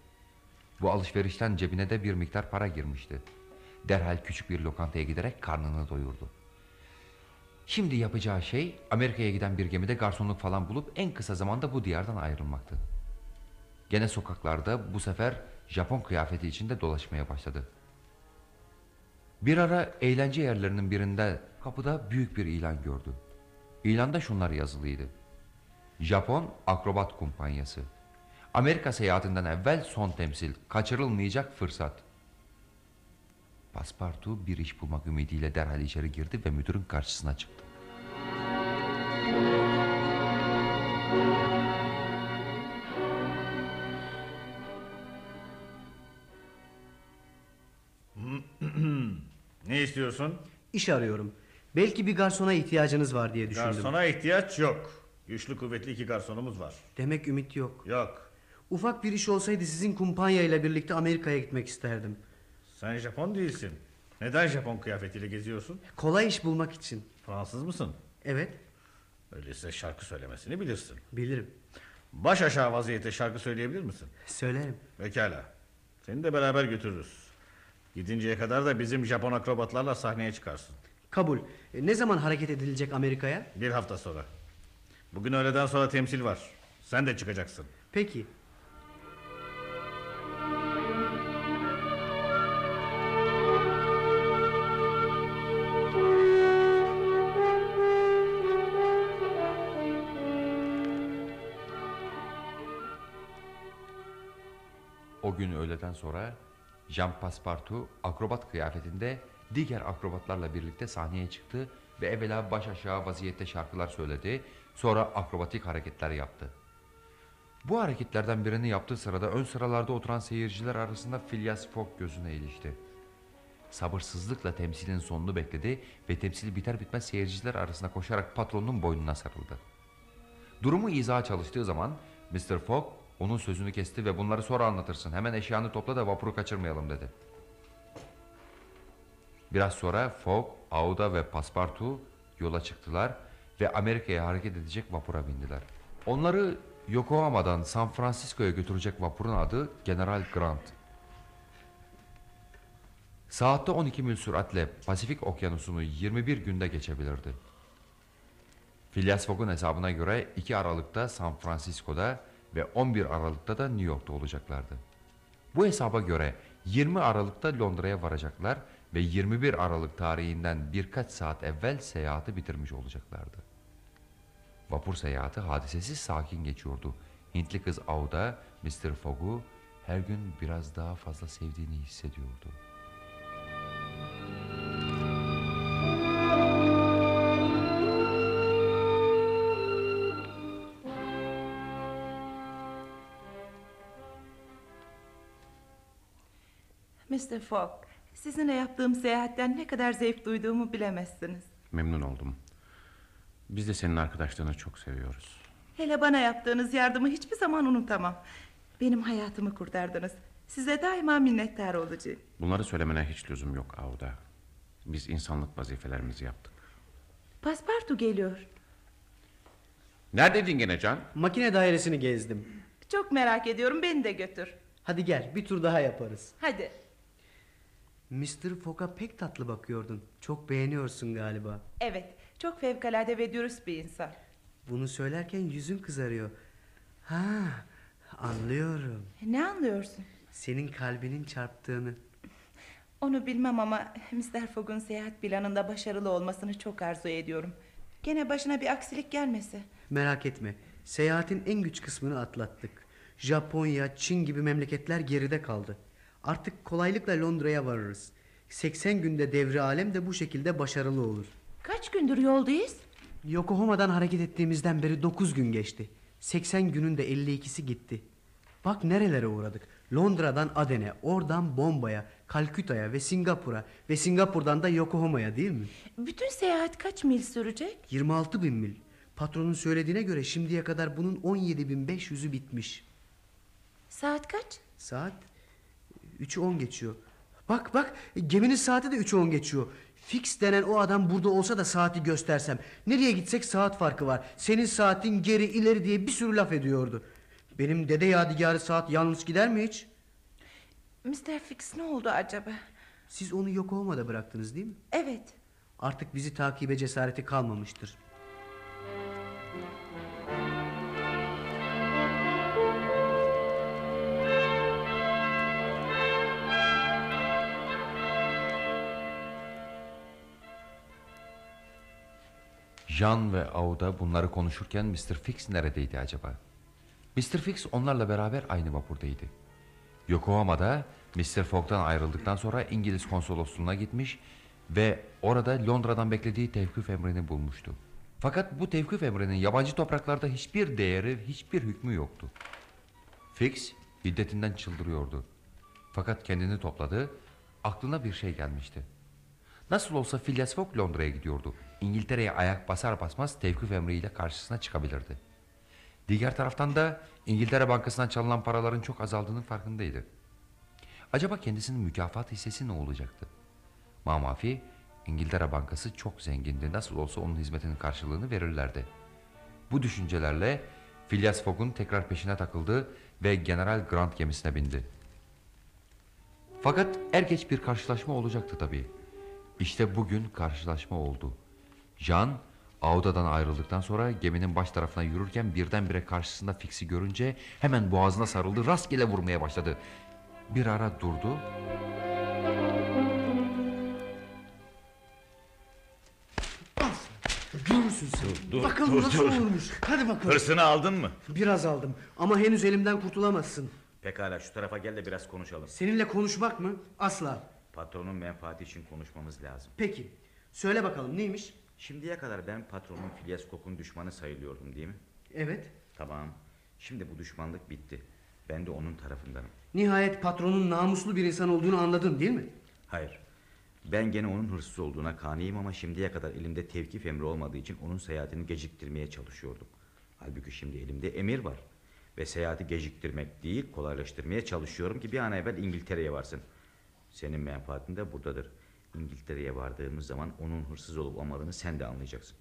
Bu alışverişten cebine de bir miktar para girmişti. Derhal küçük bir lokantaya giderek karnını doyurdu. Şimdi yapacağı şey Amerika'ya giden bir gemide garsonluk falan bulup en kısa zamanda bu diyardan ayrılmaktı. Gene sokaklarda bu sefer Japon kıyafeti içinde dolaşmaya başladı. Bir ara eğlence yerlerinin birinde kapıda büyük bir ilan gördü. İlanda şunlar yazılıydı. Japon Akrobat Kumpanyası. Amerika seyahatinden evvel son temsil, kaçırılmayacak fırsat. Paspartu bir iş bulmak ümidiyle derhal içeri girdi ve müdürün karşısına çıktı. Ne istiyorsun? İş arıyorum. Belki bir garsona ihtiyacınız var diye düşündüm. Garsona ihtiyaç yok. Güçlü kuvvetli iki garsonumuz var. Demek ümit yok. Yok. Ufak bir iş olsaydı sizin kumpanya ile birlikte Amerika'ya gitmek isterdim. Sen Japon değilsin. Neden Japon kıyafetiyle geziyorsun? Kolay iş bulmak için. Fransız mısın? Evet, Öyleyse şarkı söylemesini bilirsin. bilirim. Baş aşağı vaziyette şarkı söyleyebilir misin? Söylerim. Pekala. Seni de beraber götürürüz. Gidinceye kadar da bizim Japon akrobatlarla sahneye çıkarsın. Kabul. E, Ne zaman hareket edilecek Amerika'ya? Bir hafta sonra. Bugün öğleden sonra temsil var. Sen de çıkacaksın. Peki. Gün öğleden sonra Jean Passepartout akrobat kıyafetinde diğer akrobatlarla birlikte sahneye çıktı ve evvela baş aşağı vaziyette şarkılar söyledi, sonra akrobatik hareketler yaptı. Bu hareketlerden birini yaptığı sırada ön sıralarda oturan seyirciler arasında Phileas Fogg gözüne ilişti. Sabırsızlıkla temsilin sonunu bekledi ve temsil biter bitmez seyirciler arasında koşarak patronun boynuna sarıldı. Durumu izaha çalıştığı zaman Mr. Fogg onun sözünü kesti ve bunları sonra anlatırsın. Hemen eşyanı topla da vapuru kaçırmayalım dedi. Biraz sonra Fogg, Auda ve Paspartu yola çıktılar ve Amerika'ya hareket edecek vapura bindiler. Onları Yokohama'dan San Francisco'ya götürecek vapurun adı General Grant. Saatte 12 mil süratle Pasifik okyanusunu 21 günde geçebilirdi. Phileas Fogg'un hesabına göre 2 Aralık'ta San Francisco'da ve 11 Aralık'ta da New York'ta olacaklardı. Bu hesaba göre 20 Aralık'ta Londra'ya varacaklar ve 21 Aralık tarihinden birkaç saat evvel seyahati bitirmiş olacaklardı. Vapur seyahati hadisesiz sakin geçiyordu. Hintli kız Auda Mr. Fogg'u her gün biraz daha fazla sevdiğini hissediyordu. Mr. Fogg, sizinle yaptığım seyahatten ne kadar zevk duyduğumu bilemezsiniz. Memnun oldum. Biz de senin arkadaşlığını çok seviyoruz. Hele bana yaptığınız yardımı hiçbir zaman unutamam. Benim hayatımı kurtardınız. Size daima minnettar olacağım. Bunları söylemene hiç lüzum yok Avda. Biz insanlık vazifelerimizi yaptık. Paspartu geliyor. Neredeydin gene Can? Makine dairesini gezdim. Çok merak ediyorum beni de götür. Hadi gel bir tur daha yaparız. Hadi. Mr. Fogg'a pek tatlı bakıyordun. Çok beğeniyorsun galiba. Evet, çok fevkalade ve dürüst bir insan. Bunu söylerken yüzün kızarıyor. Ha, anlıyorum. Ne anlıyorsun? Senin kalbinin çarptığını. Onu bilmem ama Mr. Fogg'un seyahat planında başarılı olmasını çok arzu ediyorum. Gene başına bir aksilik gelmesi. Merak etme. Seyahatin en güç kısmını atlattık. Japonya, Çin gibi memleketler geride kaldı. Artık kolaylıkla Londra'ya varırız. 80 günde devri alem de bu şekilde başarılı olur. Kaç gündür yoldayız? Yokohama'dan hareket ettiğimizden beri 9 gün geçti. 80 günün de 52'si gitti. Bak nerelere uğradık. Londra'dan Aden'e, oradan Bombay'a, Kalküta'ya ve Singapur'a ve Singapur'dan da Yokohama'ya değil mi? Bütün seyahat kaç mil sürecek? 26 bin mil. Patronun söylediğine göre şimdiye kadar bunun 17.500'ü bitmiş. Saat kaç? Saat 3'ü 10 geçiyor. Bak bak geminin saati de 3'ü 10 geçiyor. Fix denen o adam burada olsa da saati göstersem. Nereye gitsek saat farkı var. Senin saatin geri ileri diye bir sürü laf ediyordu. Benim dede yadigarı saat yanlış gider mi hiç? Mr. Fix ne oldu acaba? Siz onu Yokohama'da bıraktınız değil mi? Evet. Artık bizi takibe cesareti kalmamıştır. Jean ve Auda bunları konuşurken Mr. Fix neredeydi acaba? Mr. Fix onlarla beraber aynı vapurdaydı. Yokohama'da Mr. Fogg'dan ayrıldıktan sonra İngiliz konsolosluğuna gitmiş ve orada Londra'dan beklediği tevkif emrini bulmuştu. Fakat bu tevkif emrinin yabancı topraklarda hiçbir değeri, hiçbir hükmü yoktu. Fix hiddetinden çıldırıyordu. Fakat kendini topladı, aklına bir şey gelmişti. Nasıl olsa Phileas Fogg Londra'ya gidiyordu. İngiltere'ye ayak basar basmaz tevkif emriyle karşısına çıkabilirdi. Diğer taraftan da İngiltere Bankası'ndan çalınan paraların çok azaldığının farkındaydı. Acaba kendisinin mükafat hissesi ne olacaktı? Mamafi, İngiltere Bankası çok zengindi. Nasıl olsa onun hizmetinin karşılığını verirlerdi. Bu düşüncelerle Phileas Fogg'un tekrar peşine takıldı ve General Grant gemisine bindi. Fakat er geç bir karşılaşma olacaktı tabii. İşte bugün karşılaşma oldu. Jean, Auda'dan ayrıldıktan sonra geminin baş tarafına yürürken birdenbire karşısında Fix'i görünce hemen boğazına sarıldı, rastgele vurmaya başladı. Bir ara durdu. Görürsün sen. dur, bakalım dur, nasıl dur. olmuş. Hadi bakalım. Hırsını aldın mı? Biraz aldım ama henüz elimden kurtulamazsın. Pekala şu tarafa gel de biraz konuşalım. Seninle konuşmak mı? Asla. Patronun menfaati için konuşmamız lazım. Peki. Söyle bakalım neymiş? Şimdiye kadar ben patronun Phileas Fogg'un düşmanı sayılıyordum değil mi? Evet. Tamam. Şimdi bu düşmanlık bitti. Ben de onun tarafındanım. Nihayet patronun namuslu bir insan olduğunu anladın değil mi? Hayır. Ben gene onun hırsız olduğuna kaniyim ama şimdiye kadar elimde tevkif emri olmadığı için onun seyahatini geciktirmeye çalışıyordum. Halbuki şimdi elimde emir var. Ve seyahati geciktirmek değil kolaylaştırmaya çalışıyorum ki bir an evvel İngiltere'ye varsın. Senin menfaatin de buradadır. İngiltere'ye vardığımız zaman onun hırsız olup olmadığını sen de anlayacaksın.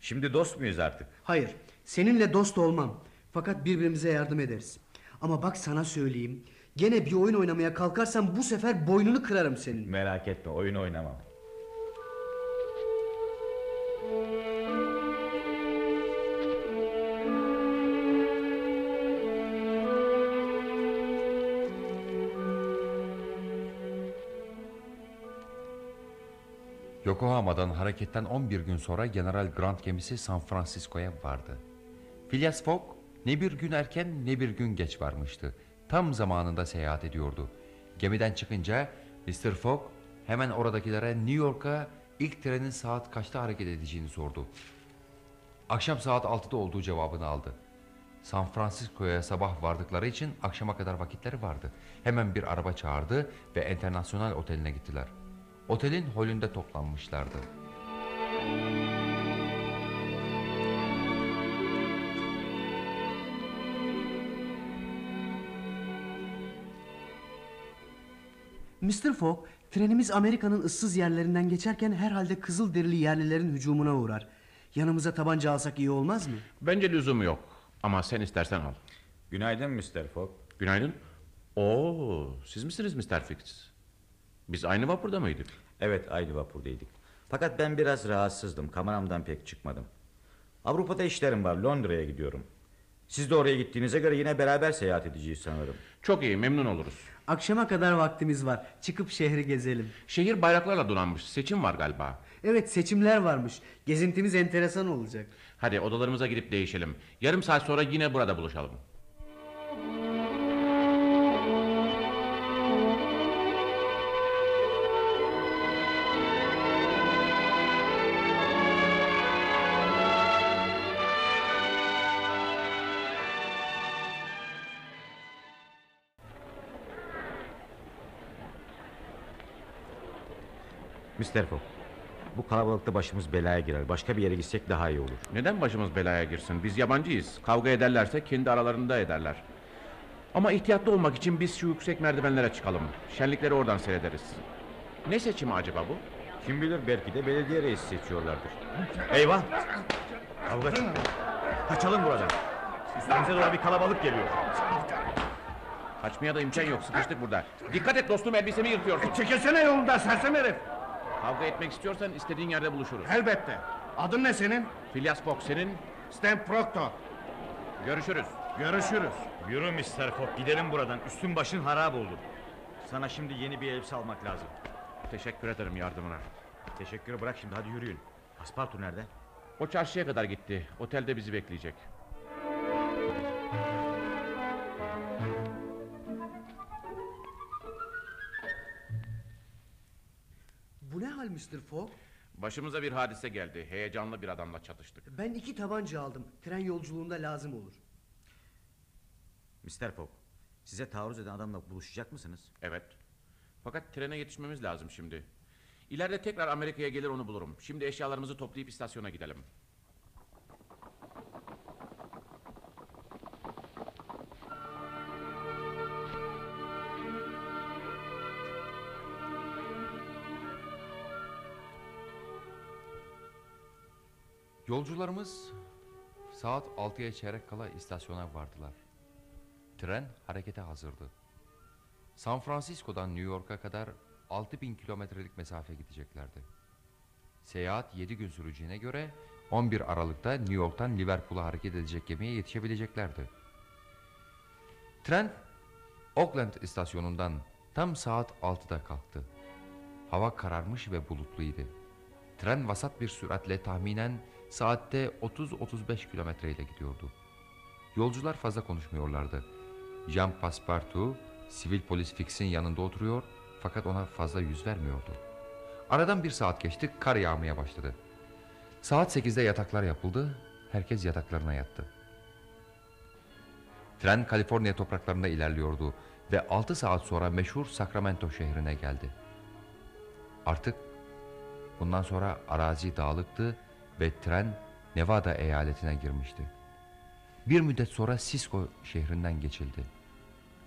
Şimdi dost muyuz artık? Hayır. Seninle dost olmam. Fakat birbirimize yardım ederiz. Ama bak sana söyleyeyim. Gene bir oyun oynamaya kalkarsan bu sefer boynunu kırarım senin. Merak etme oyun oynamam. Yokohama'dan hareketten 11 gün sonra General Grant gemisi San Francisco'ya vardı. Phileas Fogg ne bir gün erken ne bir gün geç varmıştı. Tam zamanında seyahat ediyordu. Gemiden çıkınca Mr. Fogg hemen oradakilere New York'a ilk trenin saat kaçta hareket edeceğini sordu. Akşam saat 6'da olduğu cevabını aldı. San Francisco'ya sabah vardıkları için akşama kadar vakitleri vardı. Hemen bir araba çağırdı ve Internasyonal Oteli'ne gittiler. Otelin holünde toplanmışlardı. Mr. Fogg, trenimiz Amerika'nın ıssız yerlerinden geçerken herhalde kızıl derili yerlilerin hücumuna uğrar. Yanımıza tabanca alsak iyi olmaz mı? Bence lüzumu yok. Ama sen istersen al. Günaydın Mr. Fogg. Günaydın. Oo, siz misiniz Mr. Fix? Biz aynı vapurda mıydık? Evet aynı vapurdaydık. Fakat ben biraz rahatsızdım. Kameramdan pek çıkmadım. Avrupa'da işlerim var. Londra'ya gidiyorum. Siz de oraya gittiğinize göre yine beraber seyahat edeceğiz sanırım. Çok iyi, memnun oluruz. Akşama kadar vaktimiz var. Çıkıp şehri gezelim. Şehir bayraklarla donanmış. Seçim var galiba. Evet seçimler varmış. Gezintimiz enteresan olacak. Hadi odalarımıza gidip değişelim. Yarım saat sonra yine burada buluşalım. Mr. Fogg. Bu kalabalıkta başımız belaya girer. Başka bir yere gitsek daha iyi olur. Neden başımız belaya girsin? Biz yabancıyız. Kavga ederlerse kendi aralarında ederler. Ama ihtiyatlı olmak için biz şu yüksek merdivenlere çıkalım. Şenlikleri oradan seyrederiz. Ne seçimi acaba bu? Kim bilir belki de belediye reisi seçiyorlardır. Eyvah! Kavga. Kaçalım buradan. Üstümüze doğru bir kalabalık geliyor. Kaçmaya da imkan yok. Sıkıştık burada. Dikkat et dostum elbisemi yırtıyorsun. Çekilsene yolunda sersem herif. Kavga etmek istiyorsan istediğin yerde buluşuruz. Elbette. Adın ne senin? Phileas Fogg senin. Stan Proctor. Görüşürüz. Görüşürüz. Yürü Mr. Fogg gidelim buradan. Üstün başın harap oldu. Sana şimdi yeni bir elbise almak lazım. Teşekkür ederim yardımına. Teşekkürü bırak şimdi hadi yürüyün. Paspartu nerede? O çarşıya kadar gitti. Otelde bizi bekleyecek. Bu ne hal Mr. Fogg? Başımıza bir hadise geldi. Heyecanlı bir adamla çatıştık. Ben iki tabanca aldım. Tren yolculuğunda lazım olur. Mr. Fogg. Size taarruz eden adamla buluşacak mısınız? Evet. Fakat trene yetişmemiz lazım şimdi. İleride tekrar Amerika'ya gelir onu bulurum. Şimdi eşyalarımızı toplayıp istasyona gidelim. Yolcularımız saat 6'ya çeyrek kala istasyona vardılar. Tren harekete hazırdı. San Francisco'dan New York'a kadar 6000 kilometrelik mesafe gideceklerdi. Seyahat 7 gün süreceğine göre 11 Aralık'ta New York'tan Liverpool'a hareket edecek gemiye yetişebileceklerdi. Tren Oakland istasyonundan tam saat 6'da kalktı. Hava kararmış ve bulutluydu. Tren vasat bir süratle tahminen saatte 30-35 kilometre ile gidiyordu. Yolcular fazla konuşmuyorlardı. Jean Passepartout, sivil polis Fix'in yanında oturuyor fakat ona fazla yüz vermiyordu. Aradan bir saat geçti, kar yağmaya başladı. Saat 8'de yataklar yapıldı, herkes yataklarına yattı. Tren Kaliforniya topraklarında ilerliyordu ve 6 saat sonra meşhur Sacramento şehrine geldi. Artık bundan sonra arazi dağlıktı ve tren Nevada eyaletine girmişti. Bir müddet sonra Cisco şehrinden geçildi.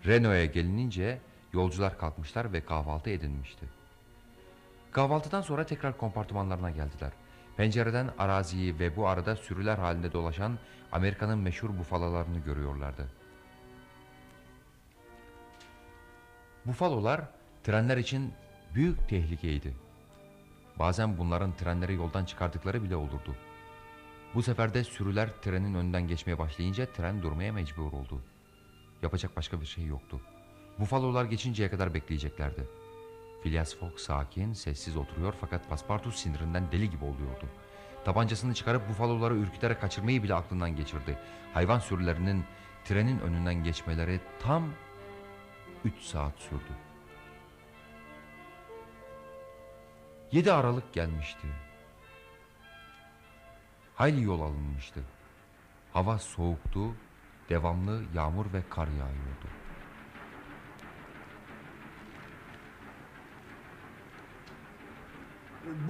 Reno'ya gelinince yolcular kalkmışlar ve kahvaltı edilmişti. Kahvaltıdan sonra tekrar kompartımanlarına geldiler. Pencereden araziyi ve bu arada sürüler halinde dolaşan Amerika'nın meşhur bufalalarını görüyorlardı. Bufalolar trenler için büyük tehlikeydi. Bazen bunların trenleri yoldan çıkardıkları bile olurdu. Bu sefer de sürüler trenin önünden geçmeye başlayınca tren durmaya mecbur oldu. Yapacak başka bir şey yoktu. Bufalolar geçinceye kadar bekleyeceklerdi. Phileas Fogg sakin, sessiz oturuyor fakat Paspartu sinirinden deli gibi oluyordu. Tabancasını çıkarıp bufaloları ürküterek kaçırmayı bile aklından geçirdi. Hayvan sürülerinin trenin önünden geçmeleri tam 3 saat sürdü. 7 Aralık gelmişti. Hayli yol alınmıştı. Hava soğuktu, devamlı yağmur ve kar yağıyordu.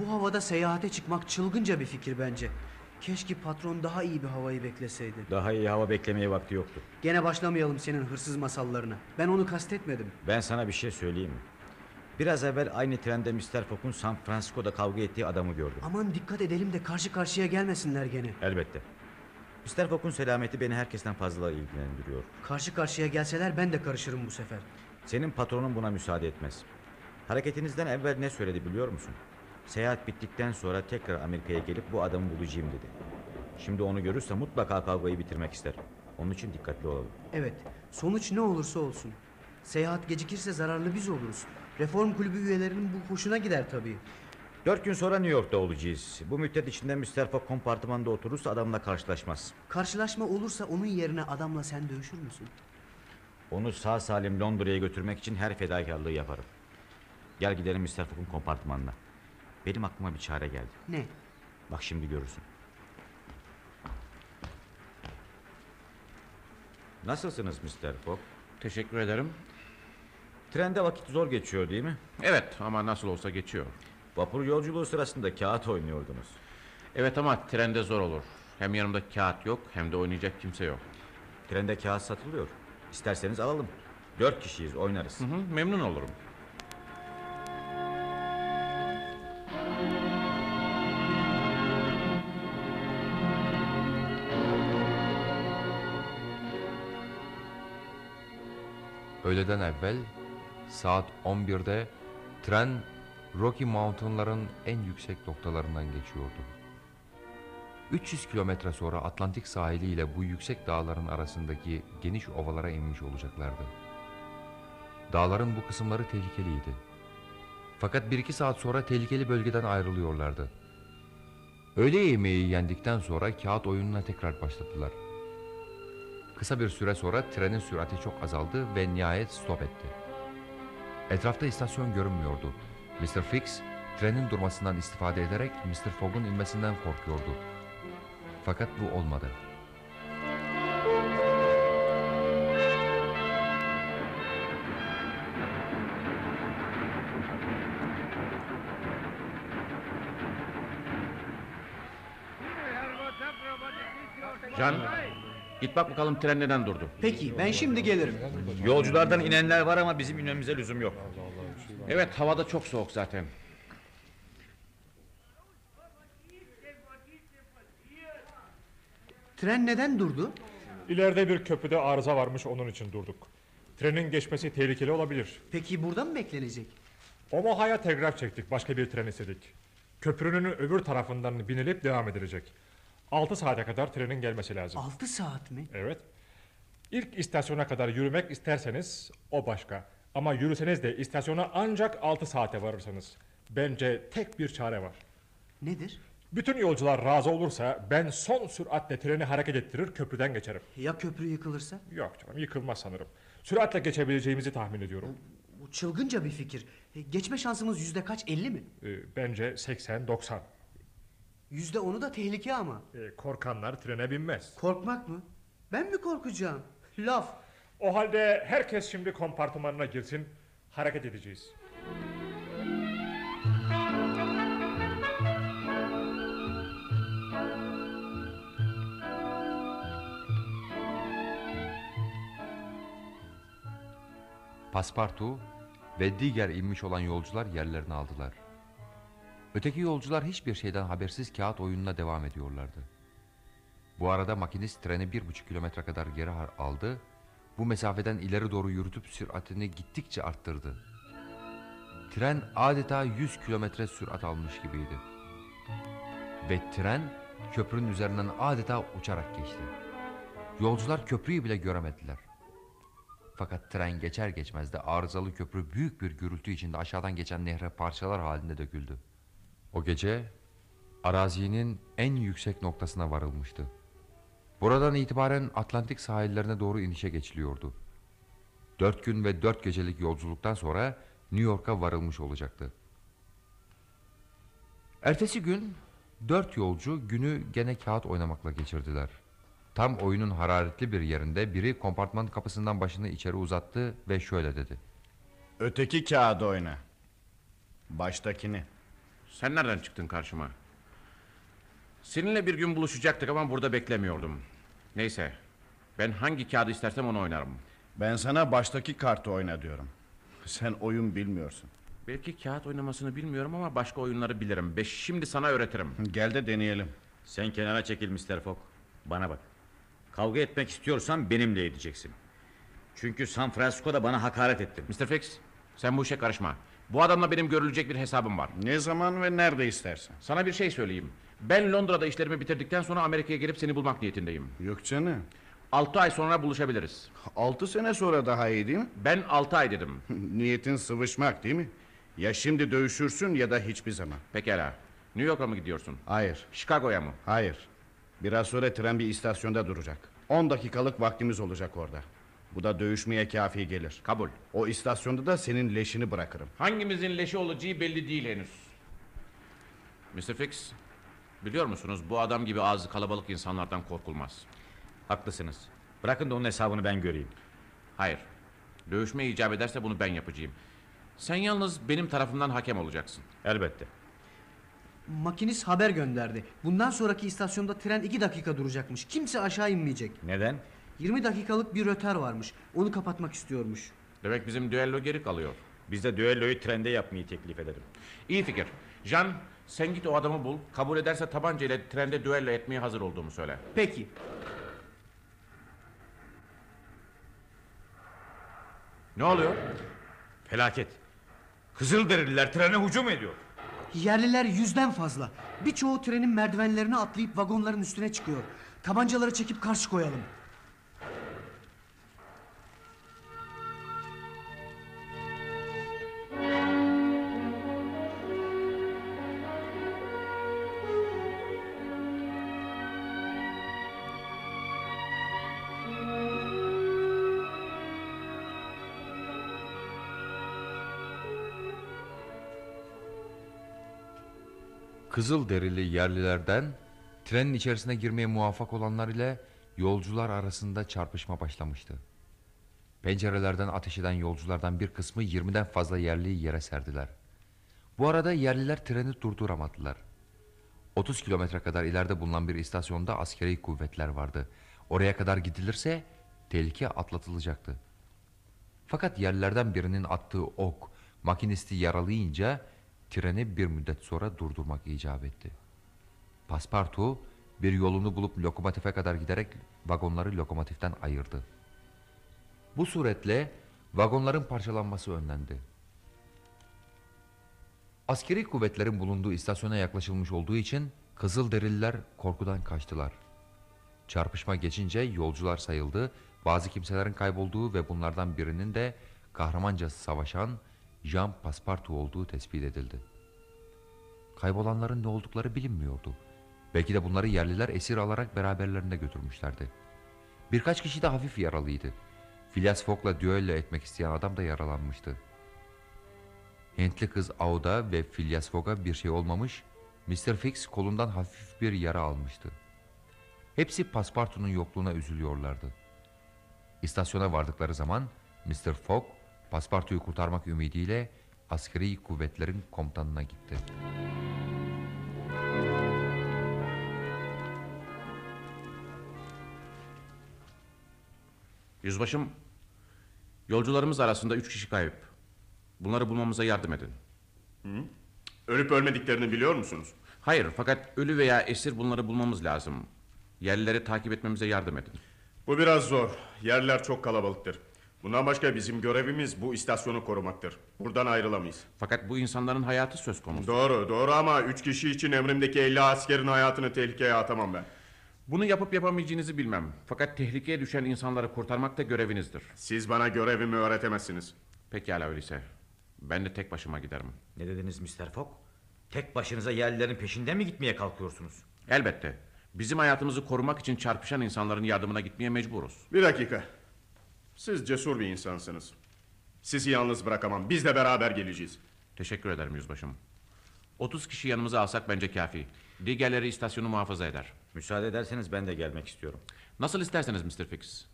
Bu havada seyahate çıkmak çılgınca bir fikir bence. Keşke patron daha iyi bir havayı bekleseydi. Daha iyi hava beklemeye vakti yoktu. Gene başlamayalım senin hırsız masallarına. Ben onu kastetmedim. Ben sana bir şey söyleyeyim mi? Biraz evvel aynı trende Mr. Fogg'un San Francisco'da kavga ettiği adamı gördüm. Aman dikkat edelim de karşı karşıya gelmesinler gene. Elbette. Mr. Fogg'un selameti beni herkesten fazla ilgilendiriyor. Karşı karşıya gelseler ben de karışırım bu sefer. Senin patronun buna müsaade etmez. Hareketinizden evvel ne söyledi biliyor musun? Seyahat bittikten sonra tekrar Amerika'ya gelip bu adamı bulacağım dedi. Şimdi onu görürse mutlaka kavgayı bitirmek ister. Onun için dikkatli olalım. Evet, sonuç ne olursa olsun. Seyahat gecikirse zararlı biz oluruz. Reform kulübü üyelerinin bu hoşuna gider tabii. Dört gün sonra New York'ta olacağız. Bu müddet içinde. Fogg kompartımanda oturursa adamla karşılaşmaz. Karşılaşma olursa onun yerine adamla sen dövüşür müsün? Onu sağ salim Londra'ya götürmek için her fedakarlığı yaparım. Gel gidelim Mr. Fogg'un kompartımanına. Benim aklıma bir çare geldi. Ne? Bak şimdi görürsün. Nasılsınız Mr. Fogg? Teşekkür ederim. Trende vakit zor geçiyor değil mi? Evet ama nasıl olsa geçiyor. Vapur yolculuğu sırasında kağıt oynuyordunuz. Evet ama trende zor olur. Hem yanımda kağıt yok hem de oynayacak kimse yok. Trende kağıt satılıyor. İsterseniz alalım. Dört kişiyiz oynarız. Hı hı, memnun olurum. Öğleden evvel saat 11'de tren Rocky Mountain'ların en yüksek noktalarından geçiyordu. 300 kilometre sonra Atlantik sahiliyle bu yüksek dağların arasındaki geniş ovalara inmiş olacaklardı. Dağların bu kısımları tehlikeliydi. Fakat bir iki saat sonra tehlikeli bölgeden ayrılıyorlardı. Öğle yemeği yendikten sonra kağıt oyununa tekrar başladılar. Kısa bir süre sonra trenin sürati çok azaldı ve nihayet stop etti. Etrafta istasyon görünmüyordu. Mr. Fix trenin durmasından istifade ederek Mr. Fogg'un inmesinden korkuyordu. Fakat bu olmadı. Git bak bakalım tren neden durdu. Peki, ben şimdi gelirim. Yolculardan inenler var ama bizim inmemize lüzum yok. Evet havada çok soğuk zaten. Tren neden durdu? İleride bir köprüde arıza varmış onun için durduk. Trenin geçmesi tehlikeli olabilir. Peki burada mı beklenecek? Omaha'ya telgraf çektik başka bir tren istedik. Köprünün öbür tarafından binilip devam edilecek. 6 saate kadar trenin gelmesi lazım. 6 saat mi? Evet. İlk istasyona kadar yürümek isterseniz o başka. Ama yürüseniz de istasyona ancak 6 saate varırsınız. Bence tek bir çare var. Nedir? Bütün yolcular razı olursa ben son süratle treni hareket ettirir köprüden geçerim. Ya köprü yıkılırsa? Yok canım yıkılmaz sanırım. Süratle geçebileceğimizi tahmin ediyorum. Bu çılgınca bir fikir. E, Geçme şansımız yüzde kaç? 50 mi? Ee, bence 80-90. Yüzde onu da tehlike ama. Ee, korkanlar trene binmez. Korkmak mı? Ben mi korkacağım? Laf. O halde herkes şimdi kompartımanına girsin. Hareket edeceğiz. Paspartu ve diğer inmiş olan yolcular yerlerini aldılar. Öteki yolcular hiçbir şeyden habersiz kağıt oyununa devam ediyorlardı. Bu arada makinist treni bir buçuk kilometre kadar geri aldı. Bu mesafeden ileri doğru yürütüp süratini gittikçe arttırdı. Tren adeta 100 kilometre sürat almış gibiydi. Ve tren köprünün üzerinden adeta uçarak geçti. Yolcular köprüyü bile göremediler. Fakat tren geçer geçmez de arızalı köprü büyük bir gürültü içinde aşağıdan geçen nehre parçalar halinde döküldü. O gece arazinin en yüksek noktasına varılmıştı. Buradan itibaren Atlantik sahillerine doğru inişe geçiliyordu. Dört gün ve dört gecelik yolculuktan sonra New York'a varılmış olacaktı. Ertesi gün dört yolcu günü gene kağıt oynamakla geçirdiler. Tam oyunun hararetli bir yerinde biri kompartman kapısından başını içeri uzattı ve şöyle dedi. Öteki kağıdı oyna. Baştakini. Sen nereden çıktın karşıma? Seninle bir gün buluşacaktık ama burada beklemiyordum. Neyse. Ben hangi kağıdı istersem onu oynarım. Ben sana baştaki kartı oyna diyorum. Sen oyun bilmiyorsun. Belki kağıt oynamasını bilmiyorum ama başka oyunları bilirim. Ve şimdi sana öğretirim. Gel de deneyelim. Sen kenara çekil Mr. Fogg. Bana bak. Kavga etmek istiyorsan benimle edeceksin. Çünkü San Francisco'da bana hakaret ettin. Mr. Fix, sen bu işe karışma. Bu adamla benim görülecek bir hesabım var. Ne zaman ve nerede istersen. Sana bir şey söyleyeyim. Ben Londra'da işlerimi bitirdikten sonra Amerika'ya gelip seni bulmak niyetindeyim. Yok canım. Altı ay sonra buluşabiliriz. Altı sene sonra daha iyi değil mi? Ben altı ay dedim. Niyetin sıvışmak değil mi? Ya şimdi dövüşürsün ya da hiçbir zaman. Pekala. New York'a mı gidiyorsun? Hayır. Chicago'ya mı? Hayır. Biraz sonra tren bir istasyonda duracak. 10 dakikalık vaktimiz olacak orada. Bu da dövüşmeye kafi gelir. Kabul. O istasyonda da senin leşini bırakırım. Hangimizin leşi olacağı belli değil henüz. Mr. Fix, biliyor musunuz bu adam gibi ağzı kalabalık insanlardan korkulmaz. Haklısınız. Bırakın da onun hesabını ben göreyim. Hayır. Dövüşme icap ederse bunu ben yapacağım. Sen yalnız benim tarafımdan hakem olacaksın. Elbette. Makinist haber gönderdi. Bundan sonraki istasyonda tren iki dakika duracakmış. Kimse aşağı inmeyecek. Neden? 20 dakikalık bir röter varmış. Onu kapatmak istiyormuş. Demek bizim düello geri kalıyor. Biz de düelloyu trende yapmayı teklif edelim. İyi fikir. Can, sen git o adamı bul. Kabul ederse tabanca ile trende düello etmeye hazır olduğumu söyle. Peki. Ne oluyor? Felaket. Kızılderililer trene hücum ediyor. Yerliler yüzden fazla. Birçoğu trenin merdivenlerine atlayıp vagonların üstüne çıkıyor. Tabancaları çekip karşı koyalım. Kızıl derili yerlilerden trenin içerisine girmeye muvaffak olanlar ile yolcular arasında çarpışma başlamıştı. Pencerelerden ateş eden yolculardan bir kısmı 20'den fazla yerliyi yere serdiler. Bu arada yerliler treni durduramadılar. 30 kilometre kadar ileride bulunan bir istasyonda askeri kuvvetler vardı. Oraya kadar gidilirse tehlike atlatılacaktı. Fakat yerlilerden birinin attığı ok makinisti yaralayınca treni bir müddet sonra durdurmak icap etti. Paspartu bir yolunu bulup lokomotife kadar giderek vagonları lokomotiften ayırdı. Bu suretle vagonların parçalanması önlendi. Askeri kuvvetlerin bulunduğu istasyona yaklaşılmış olduğu için Kızılderililer korkudan kaçtılar. Çarpışma geçince yolcular sayıldı, bazı kimselerin kaybolduğu ve bunlardan birinin de kahramanca savaşan Jean Paspartu olduğu tespit edildi. Kaybolanların ne oldukları bilinmiyordu. Belki de bunları yerliler esir alarak beraberlerinde götürmüşlerdi. Birkaç kişi de hafif yaralıydı. Phileas Fogg'la düello etmek isteyen adam da yaralanmıştı. Hintli kız Auda ve Phileas Fogg'a bir şey olmamış, Mr. Fix kolundan hafif bir yara almıştı. Hepsi Paspartu'nun yokluğuna üzülüyorlardı. İstasyona vardıkları zaman Mr. Fogg Paspartu'yu kurtarmak ümidiyle askeri kuvvetlerin komutanına gitti. Yüzbaşım, yolcularımız arasında üç kişi kayıp. Bunları bulmamıza yardım edin. Ölüp ölmediklerini biliyor musunuz? Hayır, fakat ölü veya esir bunları bulmamız lazım. Yerlileri takip etmemize yardım edin. Bu biraz zor. Yerler çok kalabalıktır. Bundan başka bizim görevimiz bu istasyonu korumaktır. Buradan ayrılamayız. Fakat bu insanların hayatı söz konusu. Doğru, doğru ama üç kişi için emrimdeki 50 askerin hayatını tehlikeye atamam ben. Bunu yapıp yapamayacağınızı bilmem. Fakat tehlikeye düşen insanları kurtarmak da görevinizdir. Siz bana görevimi öğretemezsiniz. Pekala öyleyse. Ben de tek başıma giderim. Ne dediniz Mr. Fogg? Tek başınıza yerlilerin peşinden mi gitmeye kalkıyorsunuz? Elbette. Bizim hayatımızı korumak için çarpışan insanların yardımına gitmeye mecburuz. Bir dakika. Siz cesur bir insansınız. Sizi yalnız bırakamam. Biz de beraber geleceğiz. Teşekkür ederim yüzbaşım. 30 kişi yanımıza alsak bence kafi. Diğerleri istasyonu muhafaza eder. Müsaade ederseniz ben de gelmek istiyorum. Nasıl isterseniz Mr. Fix.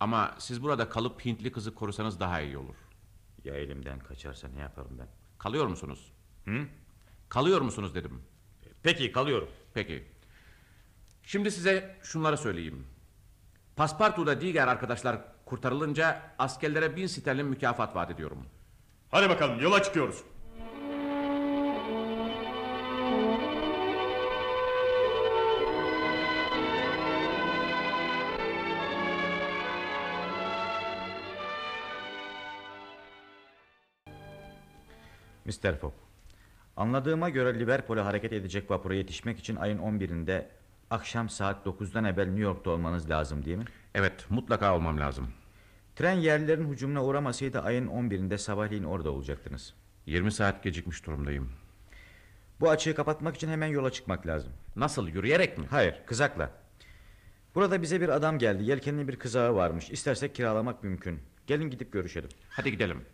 Ama siz burada kalıp Hintli kızı korusanız daha iyi olur. Ya elimden kaçarsa ne yaparım ben? Kalıyor musunuz? Hı? Kalıyor musunuz dedim. Peki kalıyorum. Peki. Şimdi size şunları söyleyeyim. Paspartu'da diğer arkadaşlar kurtarılınca askerlere bin sterlin mükafat vaat ediyorum. Hadi bakalım yola çıkıyoruz. Mr. Fogg. Anladığıma göre Liverpool'e hareket edecek vapura yetişmek için ayın 11'inde akşam saat 9'dan evvel New York'ta olmanız lazım değil mi? Evet mutlaka olmam lazım. Tren yerlilerin hücumuna uğramasaydı ayın 11'inde sabahleyin orada olacaktınız. 20 saat gecikmiş durumdayım. Bu açığı kapatmak için hemen yola çıkmak lazım. Nasıl yürüyerek mi? Hayır kızakla. Burada bize bir adam geldi. Yelkenli bir kızağı varmış. İstersek kiralamak mümkün. Gelin gidip görüşelim. Hadi gidelim.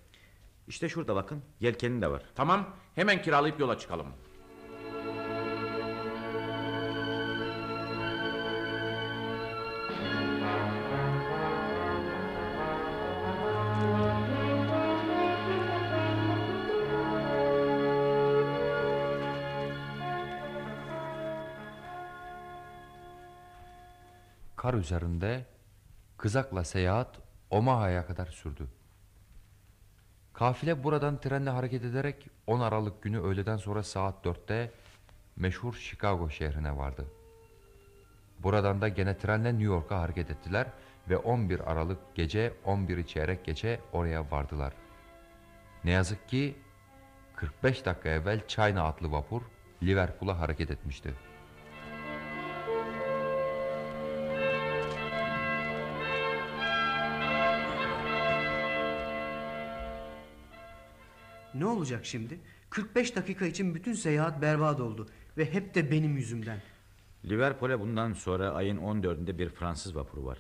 İşte şurada bakın. Yelkenli de var. Tamam hemen kiralayıp yola çıkalım. Kar üzerinde kızakla seyahat Omaha'ya kadar sürdü. Kafile buradan trenle hareket ederek 10 Aralık günü öğleden sonra saat 4'te meşhur Chicago şehrine vardı. Buradan da gene trenle New York'a hareket ettiler ve 11 Aralık gece 11'i çeyrek geçe oraya vardılar. Ne yazık ki 45 dakika evvel China adlı vapur Liverpool'a hareket etmişti. Olacak şimdi? 45 dakika için bütün seyahat berbat oldu. Ve hep de benim yüzümden. Liverpool'e bundan sonra ayın 14'ünde bir Fransız vapuru var.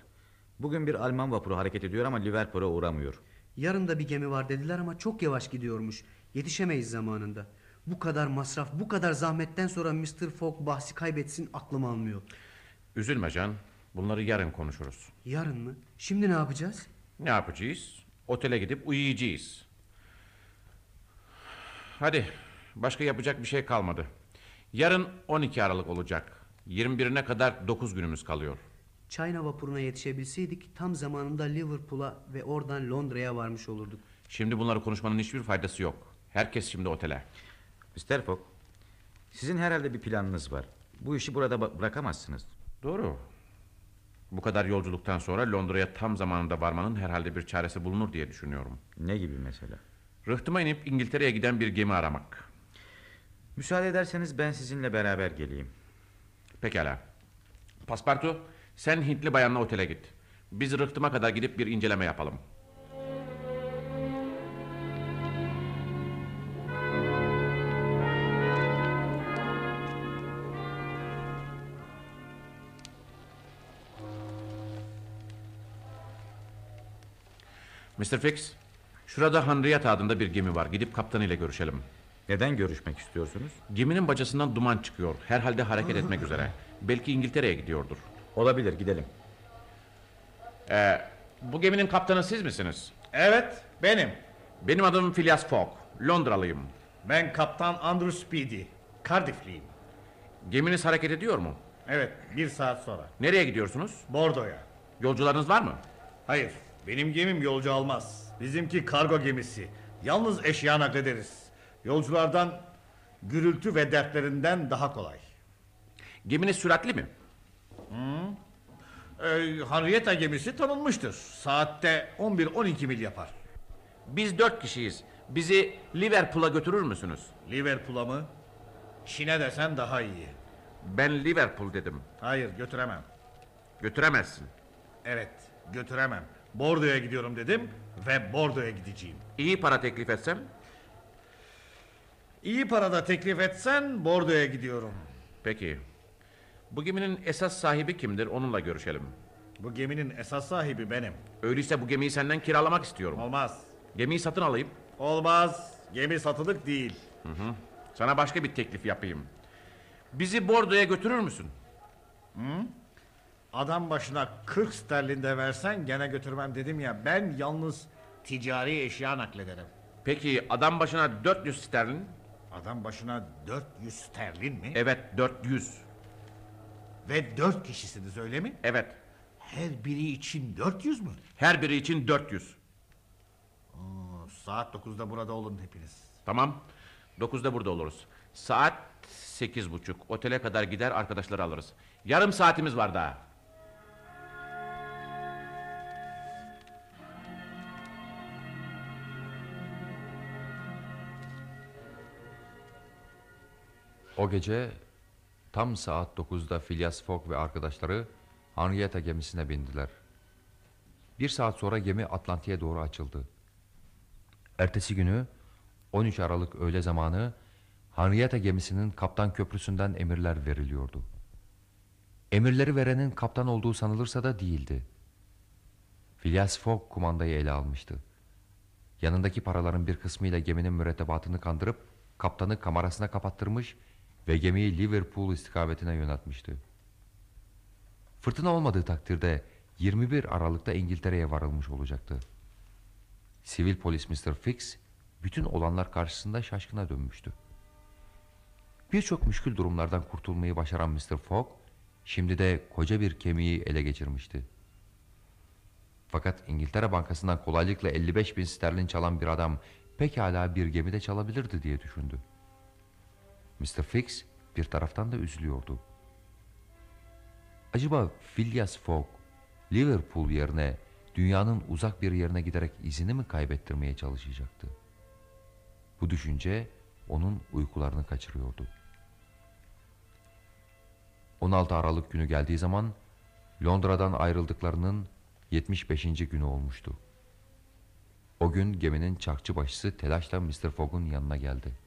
Bugün bir Alman vapuru hareket ediyor ama Liverpool'e uğramıyor. Yarın da bir gemi var dediler ama çok yavaş gidiyormuş. Yetişemeyiz zamanında. Bu kadar masraf, bu kadar zahmetten sonra Mr. Fogg bahsi kaybetsin aklım almıyor. Üzülme Can. Bunları yarın konuşuruz. Yarın mı? Şimdi ne yapacağız? Ne yapacağız? Otele gidip uyuyacağız. Hadi. Başka yapacak bir şey kalmadı. Yarın 12 Aralık olacak. 21'ine kadar 9 günümüz kalıyor. China vapuruna yetişebilseydik tam zamanında Liverpool'a ve oradan Londra'ya varmış olurduk. Şimdi bunları konuşmanın hiçbir faydası yok. Herkes şimdi otele. Mr. Fogg, sizin herhalde bir planınız var. Bu işi burada bırakamazsınız. Doğru. Bu kadar yolculuktan sonra Londra'ya tam zamanında varmanın herhalde bir çaresi bulunur diye düşünüyorum. Ne gibi mesela? Rıhtıma inip İngiltere'ye giden bir gemi aramak. Müsaade ederseniz ben sizinle beraber geleyim. Pekala. Paspartu, sen Hintli bayanla otele git. Biz rıhtıma kadar gidip bir inceleme yapalım. Mr. Fix, şurada Henrietta adında bir gemi var. Gidip kaptanıyla görüşelim. Neden görüşmek istiyorsunuz? Geminin bacasından duman çıkıyor. Herhalde hareket etmek üzere. Belki İngiltere'ye gidiyordur. Olabilir gidelim. Ee, Bu geminin kaptanı siz misiniz? Evet, benim. Benim adım Phileas Fogg. Londralıyım. Ben kaptan Andrew Speedy. Cardiff'liyim. Geminiz hareket ediyor mu? Evet, bir saat sonra. Nereye gidiyorsunuz? Bordo'ya. Yolcularınız var mı? Hayır, benim gemim yolcu almaz. Bizimki kargo gemisi. Yalnız eşya naklederiz. Yolculardan gürültü ve dertlerinden daha kolay. Geminiz süratli mi? Ee, Henrietta gemisi tanınmıştır. Saatte 11-12 mil yapar. Biz dört kişiyiz. Bizi Liverpool'a götürür müsünüz? Liverpool'a mı? Şine desen daha iyi. Ben Liverpool dedim. Hayır, götüremem. Götüremezsin. Evet, götüremem. Bordo'ya gidiyorum dedim ve Bordo'ya gideceğim. İyi para teklif etsem? İyi parada teklif etsen Bordo'ya gidiyorum. Peki. Bu geminin esas sahibi kimdir? Onunla görüşelim. Bu geminin esas sahibi benim. Öyleyse bu gemiyi senden kiralamak istiyorum. Olmaz. Gemiyi satın alayım. Olmaz. Gemi satılık değil. Hı hı. Sana başka bir teklif yapayım. Bizi Bordo'ya götürür müsün? Adam başına 40 sterlinde versen gene götürmem dedim ya. Ben yalnız ticari eşya naklederim. Peki adam başına 400 sterlin? Adam başına 400 sterlin mi? Evet 400. Ve 4 kişisiniz öyle mi? Evet. Her biri için 400 mü? Her biri için 400. Oo, saat 9'da burada olun hepiniz. Tamam. 9'da burada oluruz. Saat sekiz buçuk. Otele kadar gider arkadaşları alırız. Yarım saatimiz var daha. O gece tam saat 9'da Phileas Fogg ve arkadaşları Henrietta gemisine bindiler. Bir saat sonra gemi Atlantik'e doğru açıldı. Ertesi günü 13 Aralık öğle zamanı Henrietta gemisinin kaptan köprüsünden emirler veriliyordu. Emirleri verenin kaptan olduğu sanılırsa da değildi. Phileas Fogg kumandayı ele almıştı. Yanındaki paraların bir kısmıyla geminin mürettebatını kandırıp kaptanı kamerasına kapattırmış ve gemiyi Liverpool istikametine yöneltmişti. Fırtına olmadığı takdirde 21 Aralık'ta İngiltere'ye varılmış olacaktı. Sivil polis Mr. Fix bütün olanlar karşısında şaşkına dönmüştü. Birçok müşkül durumlardan kurtulmayı başaran Mr. Fogg şimdi de koca bir kemiği ele geçirmişti. Fakat İngiltere Bankası'ndan kolaylıkla 55 bin sterlin çalan bir adam pekala bir gemide çalabilirdi diye düşündü. Mr. Fix bir taraftan da üzülüyordu. Acaba Phileas Fogg Liverpool yerine dünyanın uzak bir yerine giderek izini mi kaybettirmeye çalışacaktı? Bu düşünce onun uykularını kaçırıyordu. 16 Aralık günü geldiği zaman Londra'dan ayrıldıklarının 75. günü olmuştu. O gün geminin çakçı başısı telaşla Mr. Fogg'un yanına geldi.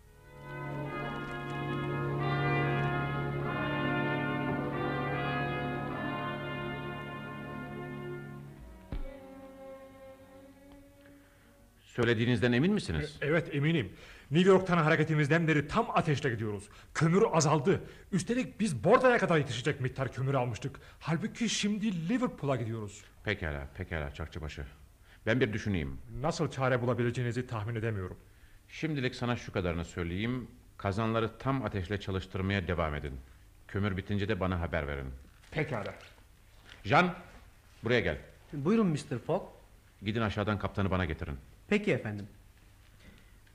Söylediğinizden emin misiniz? Evet eminim. New York'tan hareketimizden beri tam ateşle gidiyoruz. Kömür azaldı. Üstelik biz Borda'ya kadar yetişecek miktar kömür almıştık. Halbuki şimdi Liverpool'a gidiyoruz. Pekala, pekala Çakçıbaşı. Ben bir düşüneyim. Nasıl çare bulabileceğinizi tahmin edemiyorum. Şimdilik sana şu kadarını söyleyeyim. Kazanları tam ateşle çalıştırmaya devam edin. Kömür bitince de bana haber verin. Pekala. Jan, buraya gel. Buyurun Mr. Fogg. Gidin aşağıdan kaptanı bana getirin. Peki efendim.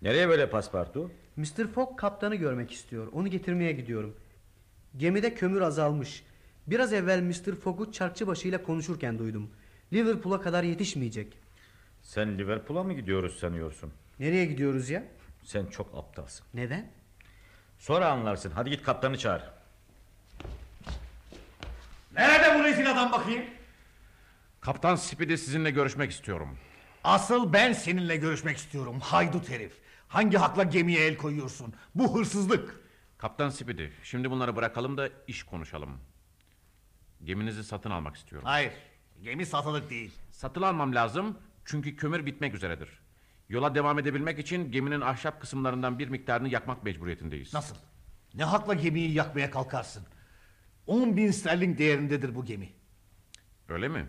Nereye böyle paspartu? Mr. Fogg kaptanı görmek istiyor. Onu getirmeye gidiyorum. Gemide kömür azalmış. Biraz evvel Mr. Fogg'u çarkçıbaşıyla konuşurken duydum. Liverpool'a kadar yetişmeyecek. Sen Liverpool'a mı gidiyoruz sanıyorsun? Nereye gidiyoruz ya? Sen çok aptalsın. Neden? Sonra anlarsın. Hadi git kaptanı çağır. Nerede bu rezil adam bakayım? Kaptan Speedy sizinle görüşmek istiyorum. Asıl ben seninle görüşmek istiyorum haydut herif. Hangi hakla gemiye el koyuyorsun? Bu hırsızlık. Kaptan Speedy, şimdi bunları bırakalım da iş konuşalım. Geminizi satın almak istiyorum. Hayır, gemi satılık değil. Satın almam lazım çünkü kömür bitmek üzeredir. Yola devam edebilmek için geminin ahşap kısımlarından bir miktarını yakmak mecburiyetindeyiz. Nasıl? Ne hakla gemiyi yakmaya kalkarsın? 10 bin sterlin değerindedir bu gemi. Öyle mi?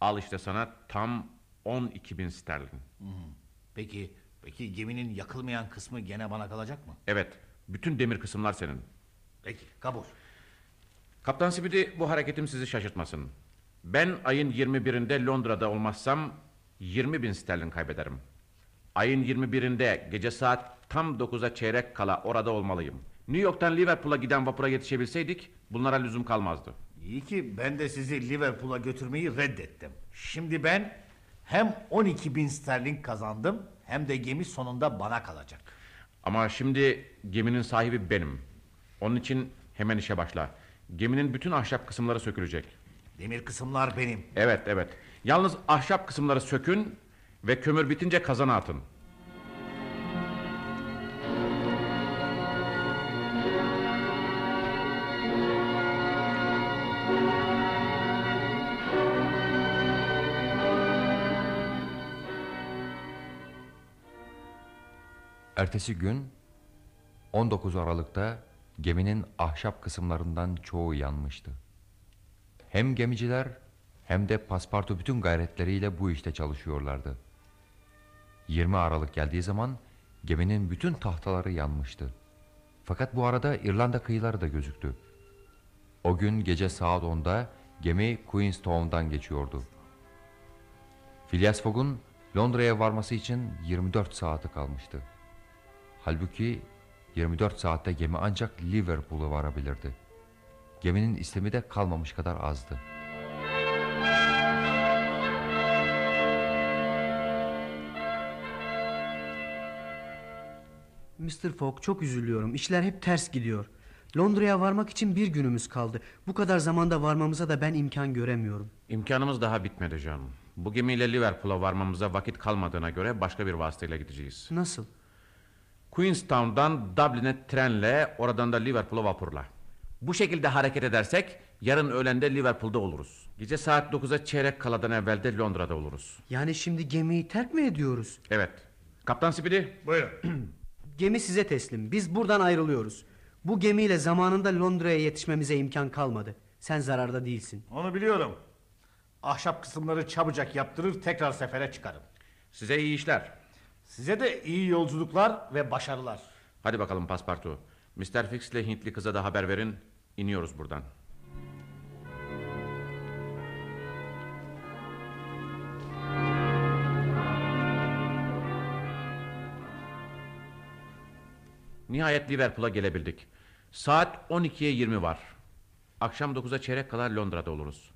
Al işte sana tam 12 bin sterlin. Peki, peki geminin yakılmayan kısmı gene bana kalacak mı? Evet, bütün demir kısımlar senin. Peki, kabul. Kaptan Speedy bu hareketim sizi şaşırtmasın. Ben ayın 21'inde Londra'da olmazsam 20 bin sterlin kaybederim. Ayın 21'inde gece saat tam 9'a çeyrek kala orada olmalıyım. New York'tan Liverpool'a giden vapura yetişebilseydik bunlara lüzum kalmazdı. İyi ki ben de sizi Liverpool'a götürmeyi reddettim. Şimdi ben hem 12 bin sterlin kazandım hem de gemi sonunda bana kalacak. Ama şimdi geminin sahibi benim. Onun için hemen işe başla. Geminin bütün ahşap kısımları sökülecek. Demir kısımlar benim. Evet evet. Yalnız ahşap kısımları sökün ve kömür bitince kazana atın. Ertesi gün 19 Aralık'ta geminin ahşap kısımlarından çoğu yanmıştı. Hem gemiciler hem de paspartu bütün gayretleriyle bu işte çalışıyorlardı. 20 Aralık geldiği zaman geminin bütün tahtaları yanmıştı. Fakat bu arada İrlanda kıyıları da gözüktü. O gün gece saat 10'da gemi Queenstown'dan geçiyordu. Phileas Fogg'un Londra'ya varması için 24 saati kalmıştı. Halbuki 24 saatte gemi ancak Liverpool'a varabilirdi. Geminin istemi de kalmamış kadar azdı. Mr. Fogg çok üzülüyorum. İşler hep ters gidiyor. Londra'ya varmak için bir günümüz kaldı. Bu kadar zamanda varmamıza da ben imkan göremiyorum. İmkanımız daha bitmedi canım. Bu gemiyle Liverpool'a varmamıza vakit kalmadığına göre başka bir vasıtayla gideceğiz. Nasıl? Queenstown'dan Dublin'e trenle, oradan da Liverpool'a vapurla. Bu şekilde hareket edersek yarın öğlende Liverpool'da oluruz. Gece saat 9'a çeyrek kaladan evvel de Londra'da oluruz. Yani şimdi gemiyi terk mi ediyoruz? Evet. Kaptan Speedy. Buyurun. Gemi size teslim. Biz buradan ayrılıyoruz. Bu gemiyle zamanında Londra'ya yetişmemize imkan kalmadı. Sen zararda değilsin. Onu biliyorum. Ahşap kısımları çabucak yaptırır tekrar sefere çıkarım. Size iyi işler. Size de iyi yolculuklar ve başarılar. Hadi bakalım paspartu. Mr. Fix ile Hintli kıza da haber verin. İniyoruz buradan. Nihayet Liverpool'a gelebildik. Saat 12'ye 20 var. Akşam 9'a çeyrek kadar Londra'da oluruz.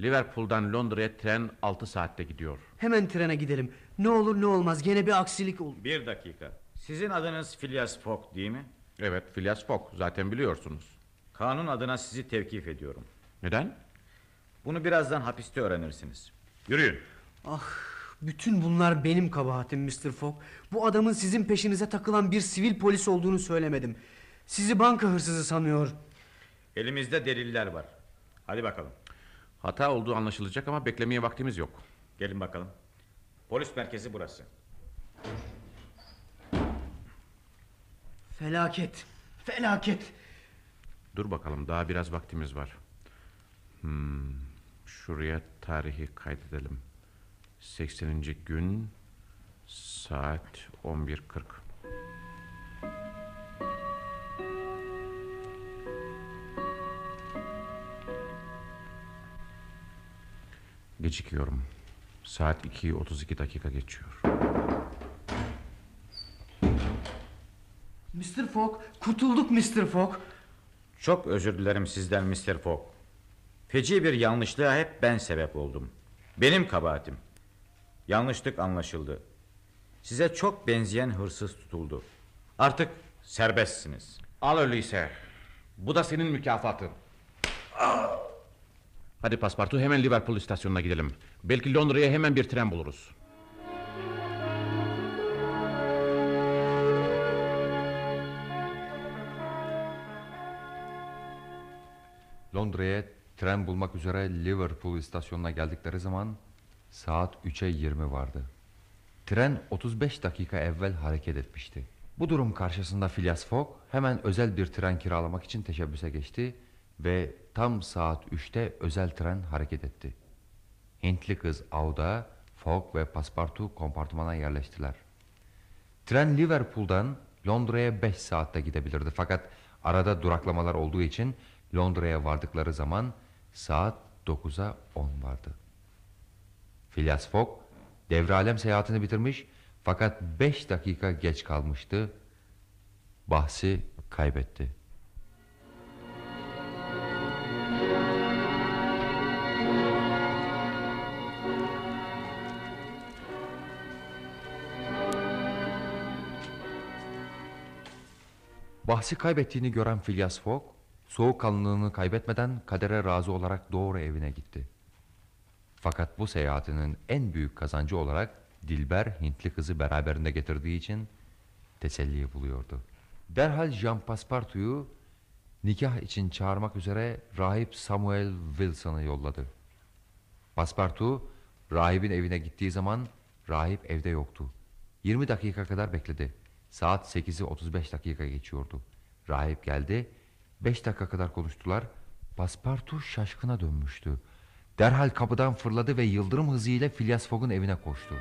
Liverpool'dan Londra'ya tren 6 saatte gidiyor. Hemen trene gidelim. Ne olur ne olmaz gene bir aksilik olur. Bir dakika. Sizin adınız Phileas Fogg değil mi? Evet, Phileas Fogg. Zaten biliyorsunuz. Kanun adına sizi tevkif ediyorum. Neden? Bunu birazdan hapiste öğrenirsiniz. Yürüyün. Ah, bütün bunlar benim kabahatim Mr. Fogg. Bu adamın sizin peşinize takılan bir sivil polis olduğunu söylemedim. Sizi banka hırsızı sanıyor. Elimizde deliller var. Hadi bakalım. Hata olduğu anlaşılacak ama beklemeye vaktimiz yok. Gelin bakalım. Polis merkezi burası. Felaket. Felaket. Dur bakalım daha biraz vaktimiz var. Hmm, şuraya tarihi kaydedelim. 80. gün saat 11.40. Gecikiyorum. Saat 2'yi 32 dakika geçiyor. Mr. Fogg, kurtulduk Mr. Fogg. Çok özür dilerim sizden Mr. Fogg. Feci bir yanlışlığa hep ben sebep oldum. Benim kabahatim. Yanlışlık anlaşıldı. Size çok benzeyen hırsız tutuldu. Artık serbestsiniz. Al öyleyse. Bu da senin mükafatın. Hadi paspartu hemen Liverpool istasyonuna gidelim. Belki Londra'ya hemen bir tren buluruz. Londra'ya tren bulmak üzere Liverpool istasyonuna geldikleri zaman saat 3'e 20 vardı. Tren 35 dakika evvel hareket etmişti. Bu durum karşısında Phileas Fogg hemen özel bir tren kiralamak için teşebbüse geçti ve tam saat 3'te özel tren hareket etti. Hintli kız Auda, Fogg ve Paspartu kompartımana yerleştiler. Tren Liverpool'dan Londra'ya 5 saatte gidebilirdi fakat arada duraklamalar olduğu için Londra'ya vardıkları zaman saat 9'a 10 vardı. Phileas Fogg devralem seyahatini bitirmiş fakat 5 dakika geç kalmıştı. Bahsi kaybetti. Bahsi kaybettiğini gören Phileas Fogg, soğukkanlılığını kaybetmeden kadere razı olarak doğru evine gitti. Fakat bu seyahatinin en büyük kazancı olarak Dilber Hintli kızı beraberinde getirdiği için teselli buluyordu. Derhal Jean Passepartout'u nikah için çağırmak üzere rahip Samuel Wilson'ı yolladı. Passepartout rahibin evine gittiği zaman rahip evde yoktu. 20 dakika kadar bekledi. Saat 8'i 35 dakika geçiyordu. Rahip geldi. 5 dakika kadar konuştular. Passepartout şaşkına dönmüştü. Derhal kapıdan fırladı ve yıldırım hızıyla Phileas Fogg'un evine koştu.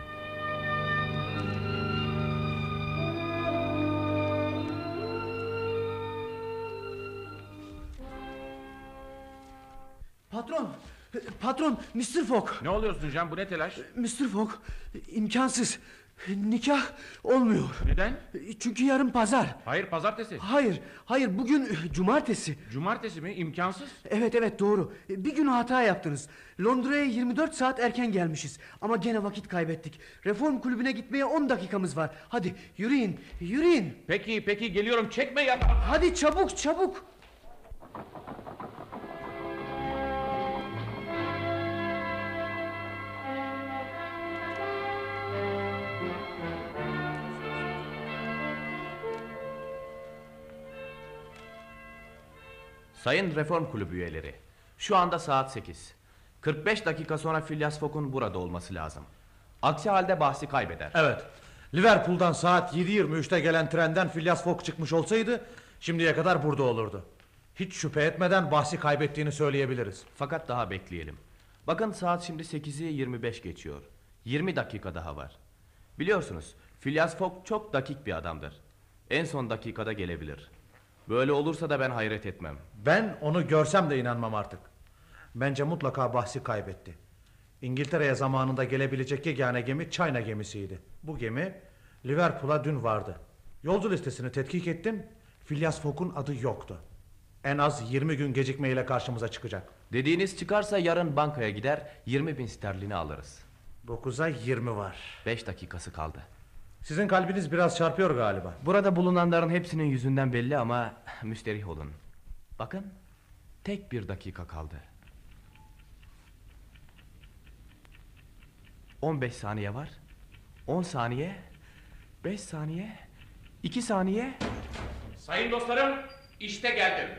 Patron, patron, Mr. Fogg. Ne oluyorsun Can bu ne telaş? Mr. Fogg, imkansız. Nikah olmuyor. Neden? Çünkü yarın pazar. Hayır pazartesi. Hayır, hayır bugün cumartesi. Cumartesi mi? İmkansız. Evet evet doğru. Bir gün hata yaptınız. Londra'ya 24 saat erken gelmişiz. Ama gene vakit kaybettik. Reform kulübüne gitmeye 10 dakikamız var. Hadi yürüyün, yürüyün. Peki peki geliyorum çekme ya. Hadi çabuk çabuk. Sayın Reform Kulübü üyeleri. Şu anda saat 8. 45 dakika sonra Phileas Fogg'un burada olması lazım. Aksi halde bahsi kaybeder. Evet. Liverpool'dan saat 7.23'te gelen trenden Phileas Fogg çıkmış olsaydı şimdiye kadar burada olurdu. Hiç şüphe etmeden bahsi kaybettiğini söyleyebiliriz. Fakat daha bekleyelim. Bakın saat şimdi 8'i 25 geçiyor. 20 dakika daha var. Biliyorsunuz Phileas Fogg çok dakik bir adamdır. En son dakikada gelebilir. Böyle olursa da ben hayret etmem. Ben onu görsem de inanmam artık. Bence mutlaka bahsi kaybetti. İngiltere'ye zamanında gelebilecek yegane gemi China gemisiydi. Bu gemi Liverpool'a dün vardı. Yolcu listesini tetkik ettim. Phileas Fogg'un adı yoktu. En az 20 gün gecikmeyle karşımıza çıkacak. Dediğiniz çıkarsa yarın bankaya gider 20 bin sterlini alırız. 9'a 20 var. 5 dakikası kaldı. Sizin kalbiniz biraz çarpıyor galiba. Burada bulunanların hepsinin yüzünden belli ama müsterih olun. Bakın tek bir dakika kaldı. 15 saniye var. 10 saniye. 5 saniye. 2 saniye. Sayın dostlarım işte geldim.